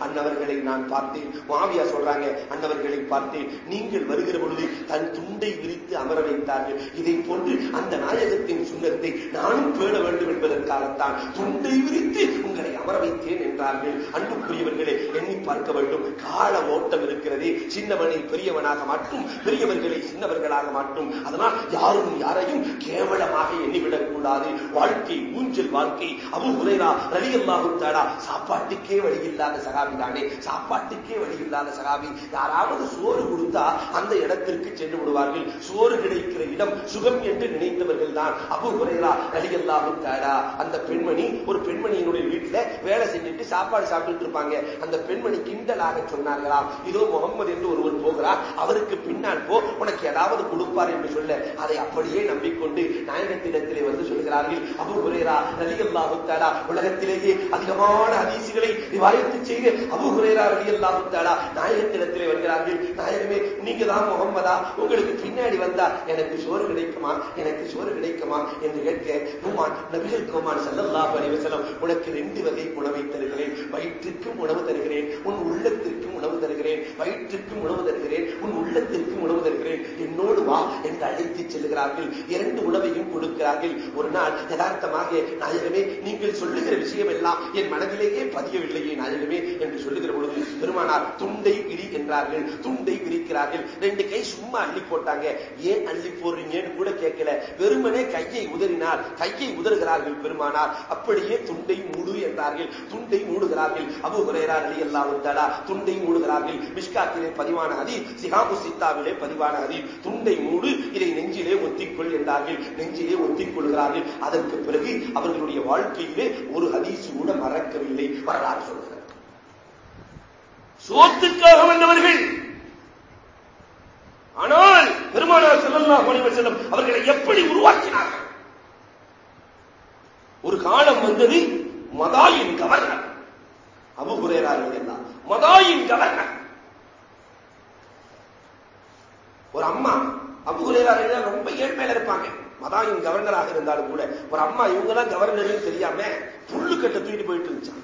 அன்னவர்களை நான் பார்த்தேன். மாவியா சொல்றாங்க அன்னவர்களை பார்த்தேன். நீங்கள் வருகிற பொழுது தன் துண்டை விரித்து அமர வைத்தார்கள். இதை போன்று அந்த நாயகத்தின் சுண்ணத்தை நானும் பேண வேண்டும் என்பதற்காகத்தான் துண்டை விரித்து உங்களை அமர வைத்தேன் என்றார்கள். அன்புக்குரியவர்களை எண்ணி பார்க்க வேண்டும். கால ஓட்டம் இருக்கிறது. சின்னவனை பெரியவனாக மாட்டும் பெரியவர்களை சின்னவர்களாக மாட்டும் அதனால் யாரும் யாரையும் கேவலமாக எண்ணிவிடக் கூடாது. வாழ்க்கை ஊஞ்சல் வாழ்க்கை. அபு ஹுரைரா ரலியல்லாகும் தாடா சாப்பாட்டுக்கே வழி இல்லாத சகாபி தானே. சாப்பாட்டுக்கே வழி இல்லாத சகாபி. யாராவது சோறு கொடுத்தா அந்த இடத்திற்கு சென்று விடுவார்கள். சோறு கிடைக்கிற இடம் சுகம் என்று நினைத்தவர்கள் தான் அபு ஹுரைரா ரலியல்லாகும் தாடா அந்த பெண்மணி ஒரு பெண்மணியினுடைய வீட்டில் வேலை செஞ்சுட்டு சாப்பாடு சாப்பிட்டு இருப்பாங்க. அந்த பெண்மணி கிண்டலாக சொன்னார்களாம் இதோ முகமது என்று ஒருவர் போகிறார் அவருக்கு பின்னால் போ உனக்கு ஏதாவது கொடுப்பார் என்று சொல்ல. அதை அப்படியே நம்பிக்கொண்டு நாயகத்திடத்திலே வந்து சொல்கிறார்கள். அபு குரேரா ரலி உலகத்திலேயே அதிகமான அதிசிகளை விவாதித்து செய்து அபு குரேரா ரலி நாயகத்திடத்திலே வருகிறார்கள். நாயகமே நீங்க தான் முகம்மதா? உங்களுக்கு பின்னாடி வந்தா எனக்கு சோறு கிடைக்குமா? எனக்கு சோறு கிடைக்குமா? என்று கேட்க உமான் நபிகள் கோமான் செல்லல்லா அலைஹி உனக்கு ரெண்டு வகை உணவை தருகிறேன் வயிற்றுக்கும் உணவு தருகிறேன் உன் உள்ளத்திற்கும் உணவு தருகிறேன் வயிற்றுக்கும் உணவு தருகிறேன் உன் உள்ளத்திற்கும் உணவு தருகிறேன். என்னோடு வா என்று அழைத்துச் செல்கிறார்கள் இரண்டு உணவையும் கொடுக்கிறார்கள். ஒரு நாள் யதார்த்தமாக நாயகமே நீங்கள் சொல்லுகிற விஷயம் எல்லாம் என் மனதிலேயே பதியவில்லையே நாயகமே என்று சொல்லுகிற பொழுது பெருமானார் துண்டை இடி என்றார்கள். துண்டை விரிக்கிறார்கள். ரெண்டு கை சும்மா அள்ளி போட்டாங்க. ஏன் அள்ளி போடுறீங்கன்னு கூட கேட்கல. வெறுமனே கையை உதறினார் கையை உதறுகிறார்கள் பெருமானார். அப்படியே துண்டை மூடு மூடுகிறார்கள் துண்டை மூடுகிறார்கள். அபு ஹுரேரா அலி அல்லாவும் தடா துண்டை மூடுகிறார்கள். மிஷ்காத்திலே பதிவான அதி சிகாபு சித்தாவிலே பதிவான அதி துண்டை மூடு இதை நெஞ்சிலே ஒத்திக்கொள் என்றார்கள். நெஞ்சிலே ஒத்திக்கொள்கிறார்கள். அதற்கு பிறகு அவர்களுடைய வாழ்க்கையிலே ஒரு ஹதீஸ் கூட மறக்கவில்லை. வரலாறு சொல்கிறார் சோத்துக்காக வந்தவர்கள். ஆனால் பெருமானார் செல்லல்லாஹு அலைஹி வஸல்லம் அவர்களை எப்படி உருவாக்கினார்கள்? ஒரு காலம் வந்தது Madain governor. Abu Hurairah Madain governor. ஒரு அம்மா அபுகுரேரா ரொம்ப ஏழ்மையில இருப்பாங்க. மதாயின் கவர்னராக இருந்தாலும் கூட ஒரு அம்மா இவங்க எல்லாம் கவர்னர் தெரியாம புல்லு கட்ட தூக்கிட்டு போயிட்டு இருந்துச்சான்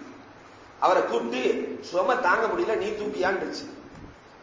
அவரை கூப்பிட்டு சும தாங்க முடியல நீ தூக்கியான்னு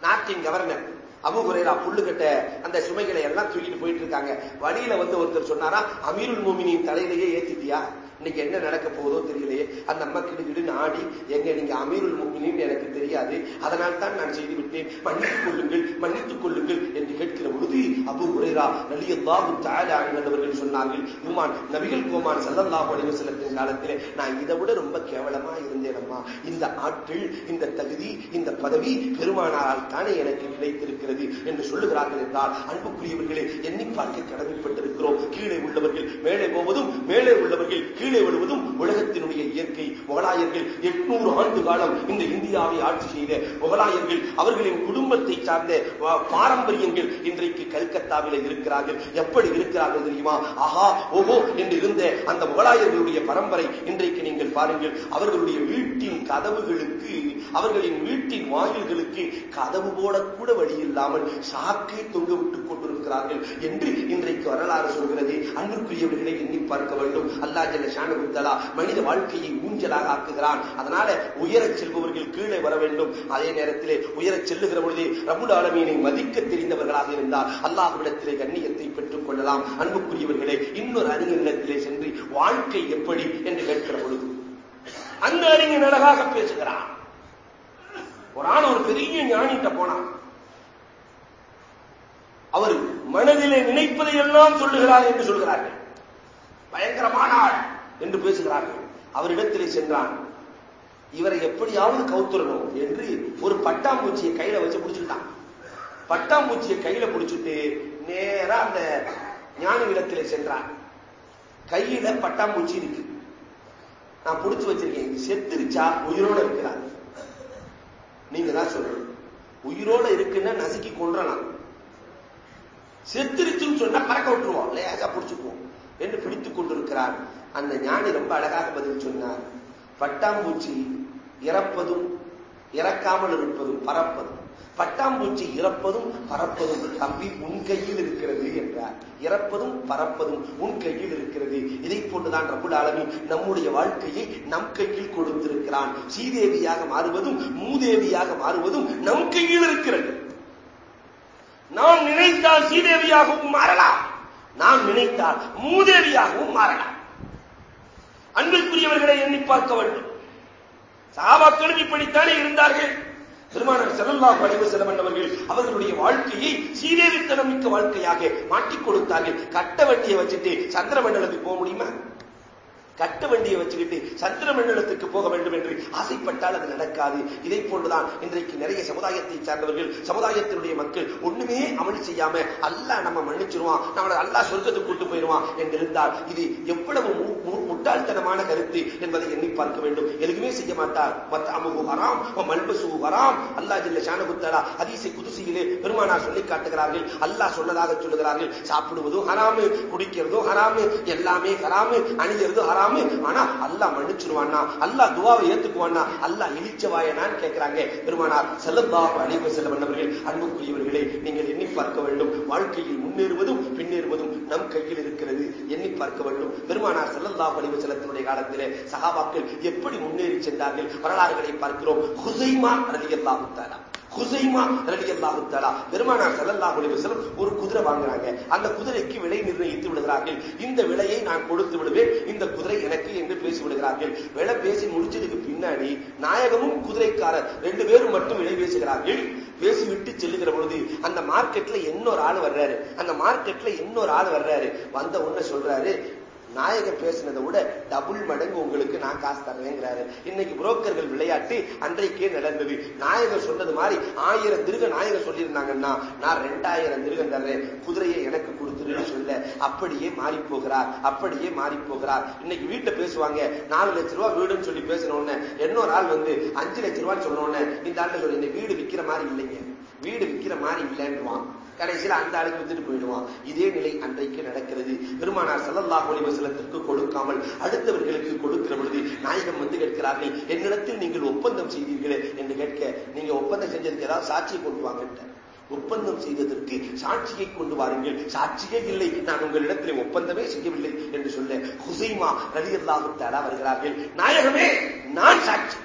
நாட்டின் கவர்னர் அபு குரேரா புல்லு கட்ட அந்த சுமைகளை எல்லாம் தூக்கிட்டு போயிட்டு இருக்காங்க. வழியில வந்து ஒருத்தர் சொன்னாரா அமீருல் மோமினின் தலையிலேயே ஏத்திட்டியா? இன்னைக்கு என்ன நடக்க போதோ தெரியலையே. அந்த அம்மா கிடுகிடுன்னு ஆடி எங்க நீங்க அமீருல் முக்மினின் எனக்கு தெரியாது. அதனால் தான் நான் செய்து விட்டேன். மன்னித்துக் கொள்ளுங்கள் மன்னித்துக் கொள்ளுங்கள் என்று கேட்கிற பொழுது அபு உரைரா நலியல்லாஹு தாயானவர்கள் சொன்னார்கள் உமான் நபிகள் கோமான் சல்லல்லாஹு அலைஹி செல்லத்தின் காலத்தில் நான் இதை விட ரொம்ப கேவலமா இருந்தேன் அம்மா. இந்த ஆற்றல் இந்த தகுதி இந்த பதவி பெருமானால் தானே எனக்கு கிடைத்திருக்கிறது என்று சொல்லுகிறார்கள் என்றால் அன்புக்குரியவர்களே எண்ணி பார்க்க கடமைப்பட்டிருக்கிறோம். கீழே உள்ளவர்கள் மேலே போவதும் மேலே உள்ளவர்கள் கீழே விடுவதும் உலகத்தினுடைய இயற்கை. முகலாயர்கள் எட்நூறு ஆண்டு காலம் இந்த இந்தியாவை ஆட்சி செய்த முகலாயர்கள் அவர்களின் குடும்பத்தை சார்ந்த பாரம்பரியங்கள் இன்றைக்கு கல்கத்தாவில் இருக்கிறார்கள். எப்படி இருக்கிறார்கள் தெரியுமா? ஆஹா ஓஹோ என்று இருந்த அந்த முகலாயர்களுடைய பரம்பரை இன்றைக்கு நீங்கள் பாருங்கள். அவர்களுடைய வீட்டின் கதவுகளுக்கு அவர்களின் வீட்டின் வாயில்களுக்கு கதவு போடக்கூட வழி இல்லாமல் சாக்கை தொங்க விட்டுக் கொண்டிருக்கிறார்கள் என்று இன்றைக்கு வரலாறு சொல்கிறது. அன்புக்குரியவர்களை எண்ணி பார்க்க வேண்டும். அல்லா ஜல்ல ஷானுத்தலா மனித வாழ்க்கையை ஊஞ்சலாக ஆக்குகிறான். அதனால உயரச் செல்பவர்கள் கீழே வர வேண்டும். அதே நேரத்திலே உயரச் செல்லுகிற பொழுது ரபுல் ஆலமீனை மதிக்க தெரிந்தவர்களாக இருந்தால் அல்லாஹ்விடத்திலே கண்ணியத்தை பெற்றுக் கொள்ளலாம். அன்புக்குரியவர்களே இன்னொரு அறிஞரிடத்திலே சென்று வாழ்க்கை எப்படி என்று கேட்கிற பொழுது அந்த அறிஞன் அழகாக பேசுகிறான். ஒரு ஆள் ஒரு பெரிய ஞானிட்ட போனான். அவர் மனதிலே நினைப்பதை எல்லாம் சொல்லுகிறார் என்று சொல்கிறார்கள். பயங்கரமான ஆள். என்று பேசுகிறார்கள். அவரிடத்திலே சென்றான். இவரை எப்படியாவது கவுத்துறணும் என்று ஒரு பட்டாம்பூச்சியை கையில வச்சு பிடிச்சுட்டான் பட்டாம்பூச்சியை கையில பிடிச்சிட்டு நேரா அந்த ஞான இடத்திலே சென்றான். கையில பட்டாம்பூச்சி இருக்கு. நான் பிடிச்சு வச்சிருக்கேன். செத்துருச்சா? உயிரோட இருக்கிறார். நீங்க தான் சொல்லணும். உயிரோட இருக்குன்னா நசுக்கி கொன்றலாம். செத்துருச்சுன்னு சொன்னா பறக்க விட்டுருவோம். லேசா பிடிச்சுக்குவோம். என்று பிடித்துக் கொண்டிருக்கிறார். அந்த ஞானி ரொம்ப அழகாக பதில் சொன்னார். பட்டாம்பூச்சி இறப்பதும் இறக்காமல் இருப்பதும் பறப்பதும். பட்டாம்பூச்சி இறப்பதும் பறப்பதும். தம்பி உன் கையில் இருக்கிறது என்றார். இறப்பதும் பறப்பதும் உன் கையில் இருக்கிறது. இதை போன்றுதான் ரபுல் ஆலமி நம்முடைய வாழ்க்கையை நம் கையில் கொடுத்திருக்கிறான். ஸ்ரீதேவியாக மாறுவதும் மூதேவியாக மாறுவதும் நம் கையில் இருக்கிறது. நாம் நினைத்தால் ஸ்ரீதேவியாகவும் மாறலாம். நாம் நினைத்தால் மூதேவியாகவும் மாறலாம். அன்பிற்குரியவர்களை எண்ணி பார்க்க வேண்டும். சாபாக்களும் இப்படித்தானே இருந்தார்கள். பெருமானார் செல்லல்லா பணிவு செலவந்தவர்கள் அவர்களுடைய வாழ்க்கையை சீரேவித்தனம் மிக்க வாழ்க்கையாக மாட்டிக் கொடுத்தார்கள். கட்ட வட்டியை வச்சுட்டு சந்திர மண்டலத்துக்கு போக முடியுமா? கட்டு வண்டியை வச்சுக்கிட்டு சந்திர மண்டலத்துக்கு போக வேண்டும் என்று ஆசைப்பட்டால் அது நடக்காது. இதை போன்றுதான் இன்றைக்கு நிறைய சமுதாயத்தை சார்ந்தவர்கள் சமுதாயத்தினுடைய மக்கள் ஒண்ணுமே அமல் செய்யாம அல்ல நம்ம மன்னிச்சிருவான் நம்மளை அல்லா சொர்க்கத்துக்கு கூட்டு போயிடுவான் என்றிருந்தால் இது எவ்வளவு முட்டாள்தனமான கருத்து என்பதை எண்ணி பார்க்க வேண்டும். எதுவுமே செய்ய மாட்டார். அமுகு வராம் மல்பசு வராம் அல்லா ஜில்ல ஷானகுத்தலா அதிசை குதுசியிலே பெருமானார் சொல்லி காட்டுகிறார்கள். அல்லாஹ் சொன்னதாக சொல்லுகிறார்கள். சாப்பிடுவதும் ஹராமு குடிக்கிறதும் ஹராமு எல்லாமே ஹராமு அணிகிறதும் ஹராமு ஆனா அல்லா மன்னிச்சிருவானா அல்லா துவாவை ஏத்துக்குவானா அல்லா இழிச்சவாயனான்னு கேட்கிறாங்க பெருமானார் செல்லல்லாஹு அழைப்பு செல்ல வந்தவர்கள் அன்புக்குரியவர்களே நீங்கள் எண்ணி பார்க்க வேண்டும். வாழ்க்கையில் முன்னேறுவதும் பின்னேறுவதும் நம் கையில் இருக்கிறது. எண்ணி பார்க்க வேண்டும். பெருமானார் செல்லல்லாஹு அழைப்பு செல்லத்தினுடைய காலத்திலே சகாபாக்கள் எப்படி முன்னேறி சென்றார்கள்? வரலாறுகளை பார்க்கிறோம். ஹுசைமா ரலியல்லாஹு தாலா குசைமா ரவி அல்லாஹு தாலா பெருமானார் சல்லல்லாஹு அலைஹி ஒரு குதிரை வாங்குறாங்க. அந்த குதிரைக்கு விலை நிர்ணயித்து விடுகிறார்கள். இந்த விலையை நான் கொடுத்து விடுவேன். இந்த குதிரை எனக்கு என்று பேசி விடுகிறார்கள். விலை பேசி முடிச்சதுக்கு பின்னாடி நாயகமும் குதிரைக்காரர் ரெண்டு பேரும் மட்டும் விலை பேசுகிறார்கள். பேசிவிட்டு செல்லுகிற பொழுது அந்த மார்க்கெட்ல இன்னொரு ஆள் வர்றாரு. அந்த மார்க்கெட்ல இன்னொரு ஆள் வர்றாரு. வந்த உடனே சொல்றாரு நாயகன் பேசினதை விட டபுள் மடங்கு உங்களுக்கு நான் காசு தர்றேங்கிறாரு. இன்னைக்கு புரோக்கர்கள் விளையாட்டு அன்றைக்கே நடந்தது. நாயகர் சொன்னது மாதிரி ஆயிரம் திருக நாயகர் சொல்லியிருந்தாங்கன்னா நான் ரெண்டாயிரம் திருகம் தர்றேன். குதிரையை எனக்கு கொடுத்துருன்னு சொல்ல. அப்படியே மாறி போகிறார் அப்படியே மாறி போகிறார் இன்னைக்கு வீட்டுல பேசுவாங்க நாலு லட்ச ரூபாய் வீடுன்னு சொல்லி பேசினோடனே இன்னொரு ஆள் வந்து அஞ்சு லட்ச ரூபான்னு சொன்னோடனே இந்த ஆண்டு இந்த வீடு விற்கிற மாதிரி இல்லைங்க. வீடு விற்கிற மாதிரி இல்லைன்னுவான். கடைசியில் அந்த ஆளுக்கு வித்துட்டு போயிடுவான். இதே நிலை அன்றைக்கு நடக்கிறது. பெருமானார் சல்லல்லாஹ் ஒளிவசலத்திற்கு கொடுக்காமல் அடுத்தவர்களுக்கு கொடுக்கிற பொழுது நாயகம் வந்து கேட்கிறார்கள் என்னிடத்தில் நீங்கள் ஒப்பந்தம் செய்தீர்களே என்று கேட்க நீங்க ஒப்பந்தம் செஞ்சதுக்கு ஏதாவது சாட்சியை கொண்டு வாங்கட்ட ஒப்பந்தம் செய்ததற்கு சாட்சியை கொண்டு வாருங்கள். சாட்சியே இல்லை. நான் உங்களிடத்தில் ஒப்பந்தமே செய்யவில்லை என்று சொல்ல ஹுசைமா ரதி அல்லாஹு வருகிறார்கள். நாயகமே நான் சாட்சி.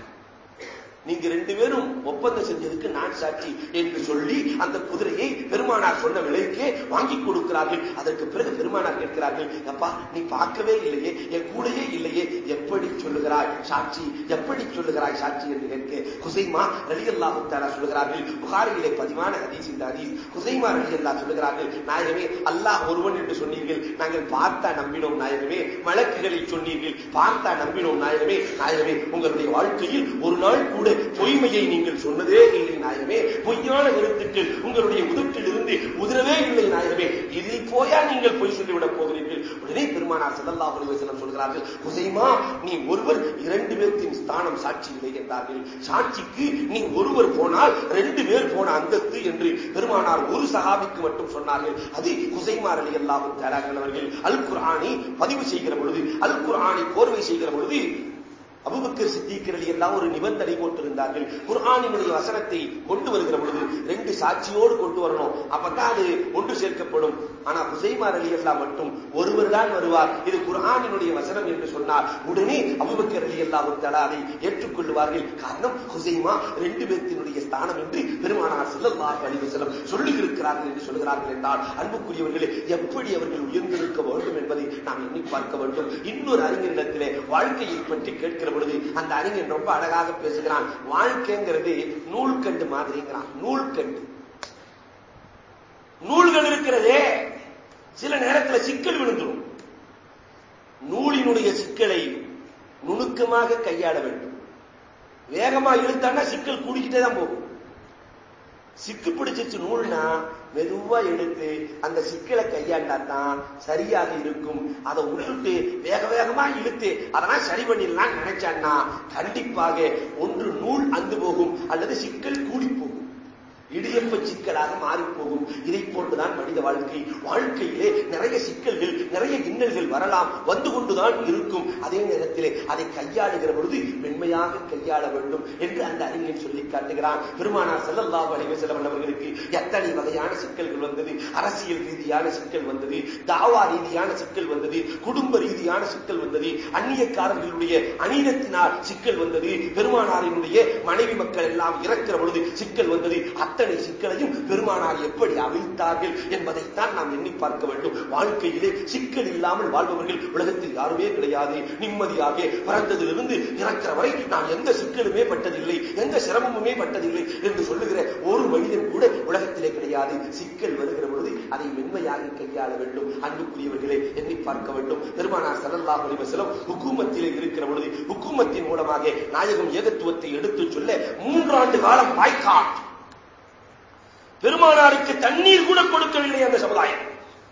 நீங்க ரெண்டு பேரும் ஒப்பந்தம் செஞ்சதுக்கு நான் சாட்சி என்று சொல்லி அந்த குதிரையை பெருமானார் சொன்ன விலைக்கே வாங்கி கொடுக்கிறார்கள். அதற்கு பிறகு பெருமானார் கேட்கிறார்கள் அப்பா நீ பார்க்கவே இல்லையே என் கூடையே இல்லையே எப்படி சொல்லுகிறாய் சாட்சி எப்படி சொல்லுகிறாய் சாட்சி என்று கேட்க குசைமா ரலி அல்லா முத்தாரா சொல்லுகிறார்கள். புகாரியிலே பதிவான ஹதீஸ் இந்த ஹதீஸ். குசைமா ரலி அல்லா சொல்லுகிறார்கள் நாயகமே அல்லாஹ் ஒருவன் என்று சொன்னீர்கள் நாங்கள் பார்த்தா நம்பினோம் நாயகமே. வழக்குகளை சொன்னீர்கள் பார்த்தா நம்பினோம் நாயகமே. நாயகமே உங்களுடைய வாழ்க்கையில் ஒரு நாள் கூட பொய்மையை நீங்கள் சொன்னதே இல்லை நாயகமே. பொய்யான கருத்துக்கள் உங்களுடைய உதட்டில் இருந்து உதிரவே இல்லை நாயகமே. இதில் போயா நீங்கள் பொய் சொல்லிவிடப் போகிறீர்கள்? உடனே பெருமானார் சதல்லா அலிவசனம் சொல்கிறார்கள் ஹுசைமா நீ ஒருவர் இரண்டு பேர்த்தின் ஸ்தானம் சாட்சி இல்லை என்றார்கள் சாட்சிக்கு நீ ஒருவர் போனால் ரெண்டு பேர் போன அந்தத்து என்று பெருமானார் ஒரு சகாபிக்கு மட்டும் சொன்னார்கள். அது குசைமார் அலி அல்லாவும் தேரார்கள் அவர்கள் அல் குரானை பதிவு செய்கிற பொழுது அல் குரானை கோர்வை செய்கிற பொழுது அபுபக்கர் சித்திக்கிறலி எல்லாம் ஒரு நிபந்தனை போட்டிருந்தார்கள். குர்ஆனினுடைய வசனத்தை கொண்டு வருகிற பொழுது ரெண்டு சாட்சியோடு கொண்டு வரணும். அப்பதான் அது ஒன்று சேர்க்கப்படும். ஆனா ஹுசைமார் அலி அல்லா மட்டும் ஒருவர் தான் வருவார். இது குர்ஆனினுடைய வசனம் என்று சொன்னால் உடனே அபுபக்கர் அலி அல்லா தலா அதை ஏற்றுக்கொள்வார்கள் காரணம் ஹுசைமா ரெண்டு பேர்த்தினுடைய ஸ்தானம் என்று பெருமானார் செல்லல்லாஹ் அலிவசலம் சொல்லியிருக்கிறார்கள் என்று சொல்கிறார்கள் என்றால் அன்புக்குரியவர்களே எப்படி அவர்கள் உயர்ந்திருக்க வேண்டும் என்பதை நாம் எண்ணி பார்க்க வேண்டும். இன்னொரு அறிஞரிடத்திலே வாழ்க்கையை பற்றி கேட்கிற பொழுது அந்த அறிஞன் ரொம்ப அழகாக பேசுகிறான். வாழ்க்கைங்கிறது நூல்கண்டு மாதிரிங்கிறான். நூல்கண்டு. நூல்கள் இருக்கிறதே. சில நேரத்தில் சிக்கல் விழுந்துடும் நூலினுடைய சிக்கலை நுணுக்கமாக கையாள வேண்டும். வேகமா இழுத்தான்னா சிக்கல் கூடிக்கிட்டே தான் போகும். சிக்கு பிடிச்சிச்சு நூல்னா மெதுவா எடுத்து அந்த சிக்கலை கையாண்டா தான் சரியாக இருக்கும். அதை விட்டுட்டு வேக வேகமா இழுத்து அதெல்லாம் சரி பண்ணிடலாம் நினைச்சான்னா கண்டிப்பாக ஒன்று நூல் அந்து போகும். அல்லது சிக்கல் கூடி இடியப்ப சிக்கலாக மாறிப்போகும். இதை போன்றுதான் மனித வாழ்க்கை. வாழ்க்கையிலே நிறைய சிக்கல்கள் நிறைய இன்னல்கள் வரலாம். வந்து கொண்டுதான் இருக்கும். அதே நேரத்திலே அதை கையாளுகிற பொழுது மென்மையாக கையாள வேண்டும் என்று அந்த அறிஞர் சொல்லி காட்டுகிறான். பெருமானார் செல்லல்லா வணிக செலவன் அவர்களுக்கு எத்தனை வகையான சிக்கல்கள் வந்தது? அரசியல் ரீதியான சிக்கல் வந்தது? தாவா ரீதியான சிக்கல் வந்தது? குடும்ப ரீதியான சிக்கல் வந்தது? அந்நியக்காரர்களுடைய அநீதத்தினால் சிக்கல் வந்தது? பெருமானாரினுடைய மனைவி மக்கள் எல்லாம் இறக்கிற பொழுது சிக்கல் வந்தது? அத்தனை சிக்கலையும் பெருமானார் எப்படி அவிழ்த்தார்கள் என்பதைத்தான் நாம் எண்ணி பார்க்க வேண்டும். வாழ்க்கையிலே சிக்கல் இல்லாமல் வாழ்பவர்கள் உலகத்தில் யாருமே கிடையாது. நிம்மதியாக பிறந்ததிலிருந்து இறக்கிற வரை நான் எந்த சிக்கலுமே பட்டதில்லை எந்த சிரமமுமே பட்டதில்லை என்று சொல்லுகிற ஒரு மனிதன் கூட உலகத்திலே கிடையாது. சிக்கல் வருகிற பொழுது அதை மென்மையாக கையாள வேண்டும். அன்புக்குரியவர்களே எண்ணி பார்க்க வேண்டும். பெருமானார் சல்லல்லா அலிவசலம் ஹுக்குமத்திலே இருக்கிற பொழுது ஹுக்குமத்தின் மூலமாக நாயகம் ஏகத்துவத்தை எடுத்துச் சொல்ல மூன்றாண்டு காலம் பாய்காட் பெருமானாருக்கு தண்ணீர் கூட கொடுக்கவில்லை அந்த சமுதாயம்.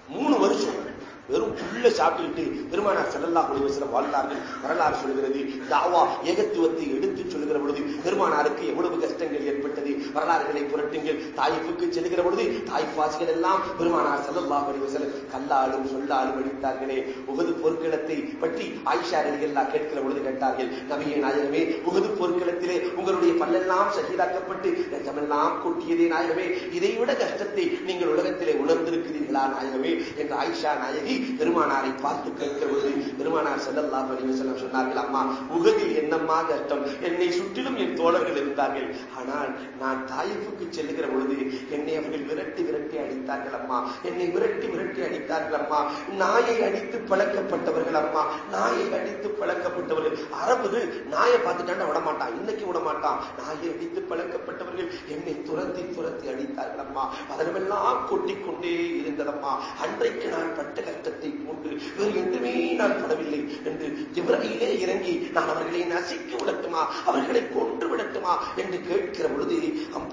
மூணு வருஷம். வெறும் புல்ல சாப்பிட்டுக்கிட்டு பெருமானார் செல்லல்லா ஒளிவசனம் வாழ்ந்தார்கள். வரலாறு சொல்கிறது தாவா ஏகத்துவத்தை எடுத்து சொல்லுகிற பொழுது பெருமானாருக்கு எவ்வளவு கஷ்டங்கள் ஏற்பட்டது? வரலாறுகளை புரட்டுங்கள். தாய்ப்புக்கு செல்கிற பொழுது தாய்ப்பாசிகள் எல்லாம் பெருமானார் செல்லல்லா ஒளிவசனம் கல்லாலும் சொல்லாலும் அடித்தார்களே. உகது பொற்களத்தை பற்றி ஆயிஷா எல்லாம் கேட்கிற பொழுது கேட்டார்கள் நபிய நாயகமே உகது பொற்களத்திலே உங்களுடைய பல்லெல்லாம் சகிதாக்கப்பட்டு ரஜமெல்லாம் கொட்டியதே நாயகமே. இதைவிட கஷ்டத்தை நீங்கள் உலகத்திலே உணர்ந்திருக்கிறீர்களா நாயகமே? என்று ஆயிஷா நாயகி பெருமானாரை பார்த்து கேட்கிற பொழுது பெருமானார் செல்லல்லா செல்லம் சொன்னார்கள் அம்மா உகதில் என்னம்மா கஷ்டம் என்னை சுற்றிலும் என் தோழர்கள் இருந்தார்கள். ஆனால் நான் தாயிப்புக்கு செல்லுகிற பொழுது என்னை அவர்கள் விரட்டி விரட்டி அடித்தார்கள் அம்மா. என்னை விரட்டி விரட்டி அடித்தார்கள் அம்மா. நாயை அடித்து பழக்கப்பட்டவர்கள் அம்மா. நாயை அடித்து பழக்கப்பட்டவர்கள். அரபு நாயை பார்த்துட்டாண்ட விடமாட்டான். இன்னைக்கு விடமாட்டான். நாயை அடித்து பழக்கப்பட்டவர்கள் என்னை துரத்தி துரத்தி அடித்தார்கள் அம்மா. அதனமெல்லாம் கொட்டிக்கொண்டே இருந்ததம்மா. அன்றைக்கு நான் பட்ட கஷ்டத்தை போட்டு வேறு என்றுமே நான் படவில்லை என்று இவரையிலே இறங்கி நான் அவர்களை நசிக்க விடட்டுமா? அவர்களை கொன்று விடட்டுமா? என்று கேட்கிற பொழுது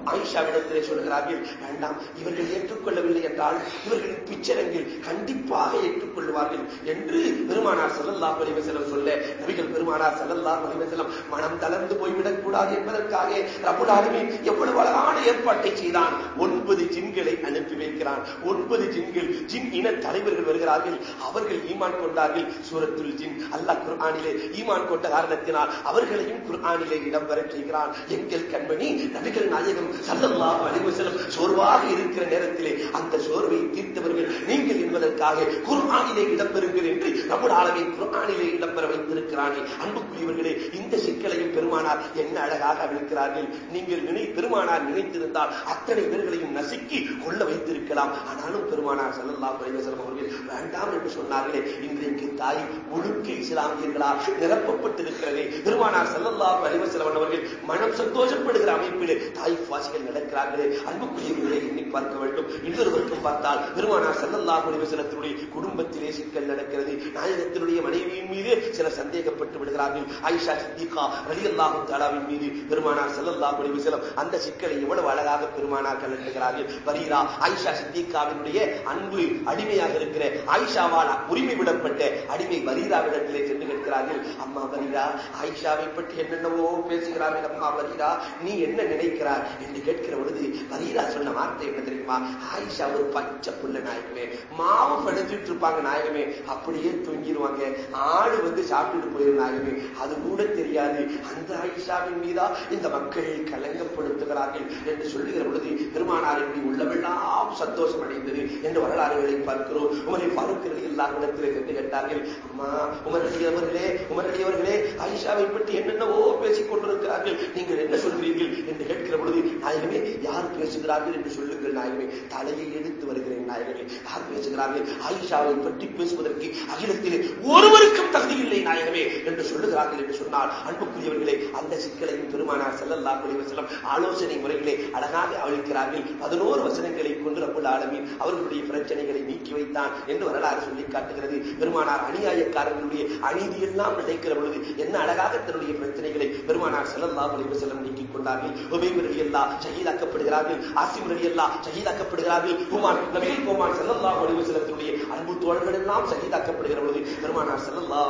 ஆயிஷாவிடத்திலே சொல்கிறார்கள் வேண்டாம் இவர்கள் ஏற்றுக்கொள்ளவில்லை என்றால் இவர்களின் பிச்சரங்கில் கண்டிப்பாக ஏற்றுக்கொள்வார்கள் என்று பெருமானார் செல்லல்லா பரிவசலம் சொல்ல நபிகள் பெருமானார் செல்லல்லா பரிவசலம் மனம் தளர்ந்து போய்விடக் கூடாது என்பதற்காக ரபுலாலுமே எவ்வளவு அழகான ஏற்பாட்டை செய்தான். ஒன்பது ஜின்களை அனுப்பி வைக்கிறான். ஒன்பது ஜின்கள் ஜின் இன தலைவர்கள் வருகிறார்கள். கொண்டார்கள். அவர்கள் ஈமான் கொண்டார்கள். சூரத்துல் ஜின் அல்லாஹ் குர்ஆனிலே ஈமான் கொண்ட காரணத்தினால் அவர்களையும் குர்ஆனிலே இடம் பெற செய்கிறான். எங்கள் கண்மணி நபிகள் நாயகம் சல்லல்லாஹு அலைஹி வஸல்லம் சோர்வாக இருக்கிற நேரத்திலே அந்த சோர்வை தீர்த்தவர்கள் நீங்கள் என்பதற்காக குர்ஆனிலே இடம்பெறுங்கள் என்று நம்முடைய ஆலமின் குர்ஆனிலே இடம்பெற வைத்திருக்கிறானே. அன்புக்குரியவர்களே இந்த சிக்கலையும் பெருமானார் என்ன அழகாக அளிக்கிறார்கள் நீங்கள் நினை பெருமானார் நினைத்திருந்தால் அத்தனை பேர்களையும் நசுக்கி கொள்ள வைத்திருக்கலாம். ஆனாலும் பெருமானார் ஸல்லல்லாஹு அலைஹி அவர்கள் வேண்டாம் என்று சொன்னார்களே இன்றைக்கு தாய் முழுக்க இஸ்லாமியர்களால் நிரப்பப்பட்டிருக்கிறது. பெருமானார் ஸல்லல்லாஹு அலைஹி வஸல்லம் அவர்கள் மனம் சந்தோஷப்படுகிற அமைப்பிலே தாய் வாசிகள் நடக்கிறார்களே அன்புக்குரியவர்களை எண்ணி பார்க்க வேண்டும். இன்னொரு பக்கம் பார்த்தால் பெருமானார் ஸல்லல்லாஹு அலைஹி வஸல்லத்தினுடைய குடும்பத்திலே சிக்கல் நடக்கிறது. நாயகத்தினுடைய மனைவியின் மீது சில சந்தேகப்பட்டு விடுகிறார்கள். ஆயிஷா சித்திகா ரலி அல்லாஹு தாலாவின் மீது பெருமானார் ஸல்லல்லாஹு அலைஹி வஸல்லம் அந்த சிக்கலை எவ்வளவு அழகாக பெருமானார் கலந்துகிறார்கள். பரீரா ஆயிஷா சித்திகாவினுடைய அன்பு அடிமையாக இருக்கிற ஆயிஷாவால் உரிமை விடப்பட்ட அடிமை வரீராவிடத்திலே சென்று கேட்கிறார்கள் அம்மா வரீரா ஆயிஷாவை பற்றி என்னென்னவோ பேசுகிறார்கள் அம்மா வரீரா நீ என்ன நினைக்கிறார் என்று கேட்கிற பொழுது வரீரா சொன்ன வார்த்தை என்ன தெரியுமா? ஆயிஷா ஒரு பச்சை புள்ள நாயகமே மாவு படைச்சிட்டு இருப்பாங்க நாயகமே அப்படியே தூங்கிடுவாங்க ஆடு வந்து சாப்பிட்டுட்டு போயிரு நாயகமே. அது கூட தெரியாது. அந்த ஆயிஷாவின் மீதா இந்த மக்கள் கலங்கப்படுத்துகிறார்கள். என்று சொல்லுகிற பொழுது பெருமானாரின் உள்ளவெல்லாம் சந்தோஷம் அடைந்தது. என்று வரலாறுகளை பார்க்கிறோம். உங்களை பாருக்கிறது எல்லா இடத்திலே கேட்டார்கள். அம்மா உமரடியவர்களே உமரடியவர்களே ஆயிஷாவை பற்றி என்னென்னவோ பேசிக் கொண்டிருக்கிறார்கள். நீங்கள் என்ன சொல்கிறீர்கள் என்று கேட்கிற பொழுது நாயகமே யார் பேசுகிறார்கள் என்று சொல்லுங்கள் நாயகமே. தலையை எடுத்து வருகிறேன் நாயகமே. யார் பேசுகிறார்கள்? ஆயிஷாவை பற்றி பேசுவதற்கு அகிலத்திலே ஒருவருக்கும் தகுதி இல்லை நாயகமே என்று சொல்லுகிறார்கள் என்று சொன்னால் அன்புக்குரியவர்களே அந்த சிக்கலையும் பெருமானார் செல்லல்லா செல்லம் ஆலோசனை முறைகளை அழகாக அழிக்கிறார்கள் பதினோரு வசனங்களை கொண்டு ரப்புல் ஆலமீன் அவர்களுடைய பிரச்சனைகளை நீக்கி வைத்தான் என்று வரலாறு சொல்லி காட்டுகிறது. பெருமானார் அநியாயக்காரர்களுடைய அநீதி எல்லாம் நினைக்கிற பொழுது என்ன அழகாக தன்னுடைய பிரச்சனைகளை பெருமானார் செல்லல்லா செல்லம் நீக்கி கொண்டார்கள். உபயம் ரவி எல்லா ஷஹீதாக்கப்படுகிறார்கள். ஆசிம் ரவி எல்லா ஷஹீதாக்கப்படுகிறார்கள். குமான் நபிகள் குமான் செல்லல்லா செல்லத்தினுடைய அன்பு தோழர்கள் எல்லாம் ஷஹீதாக்கப்படுகிற பொழுது பெருமானார் செல்லல்லா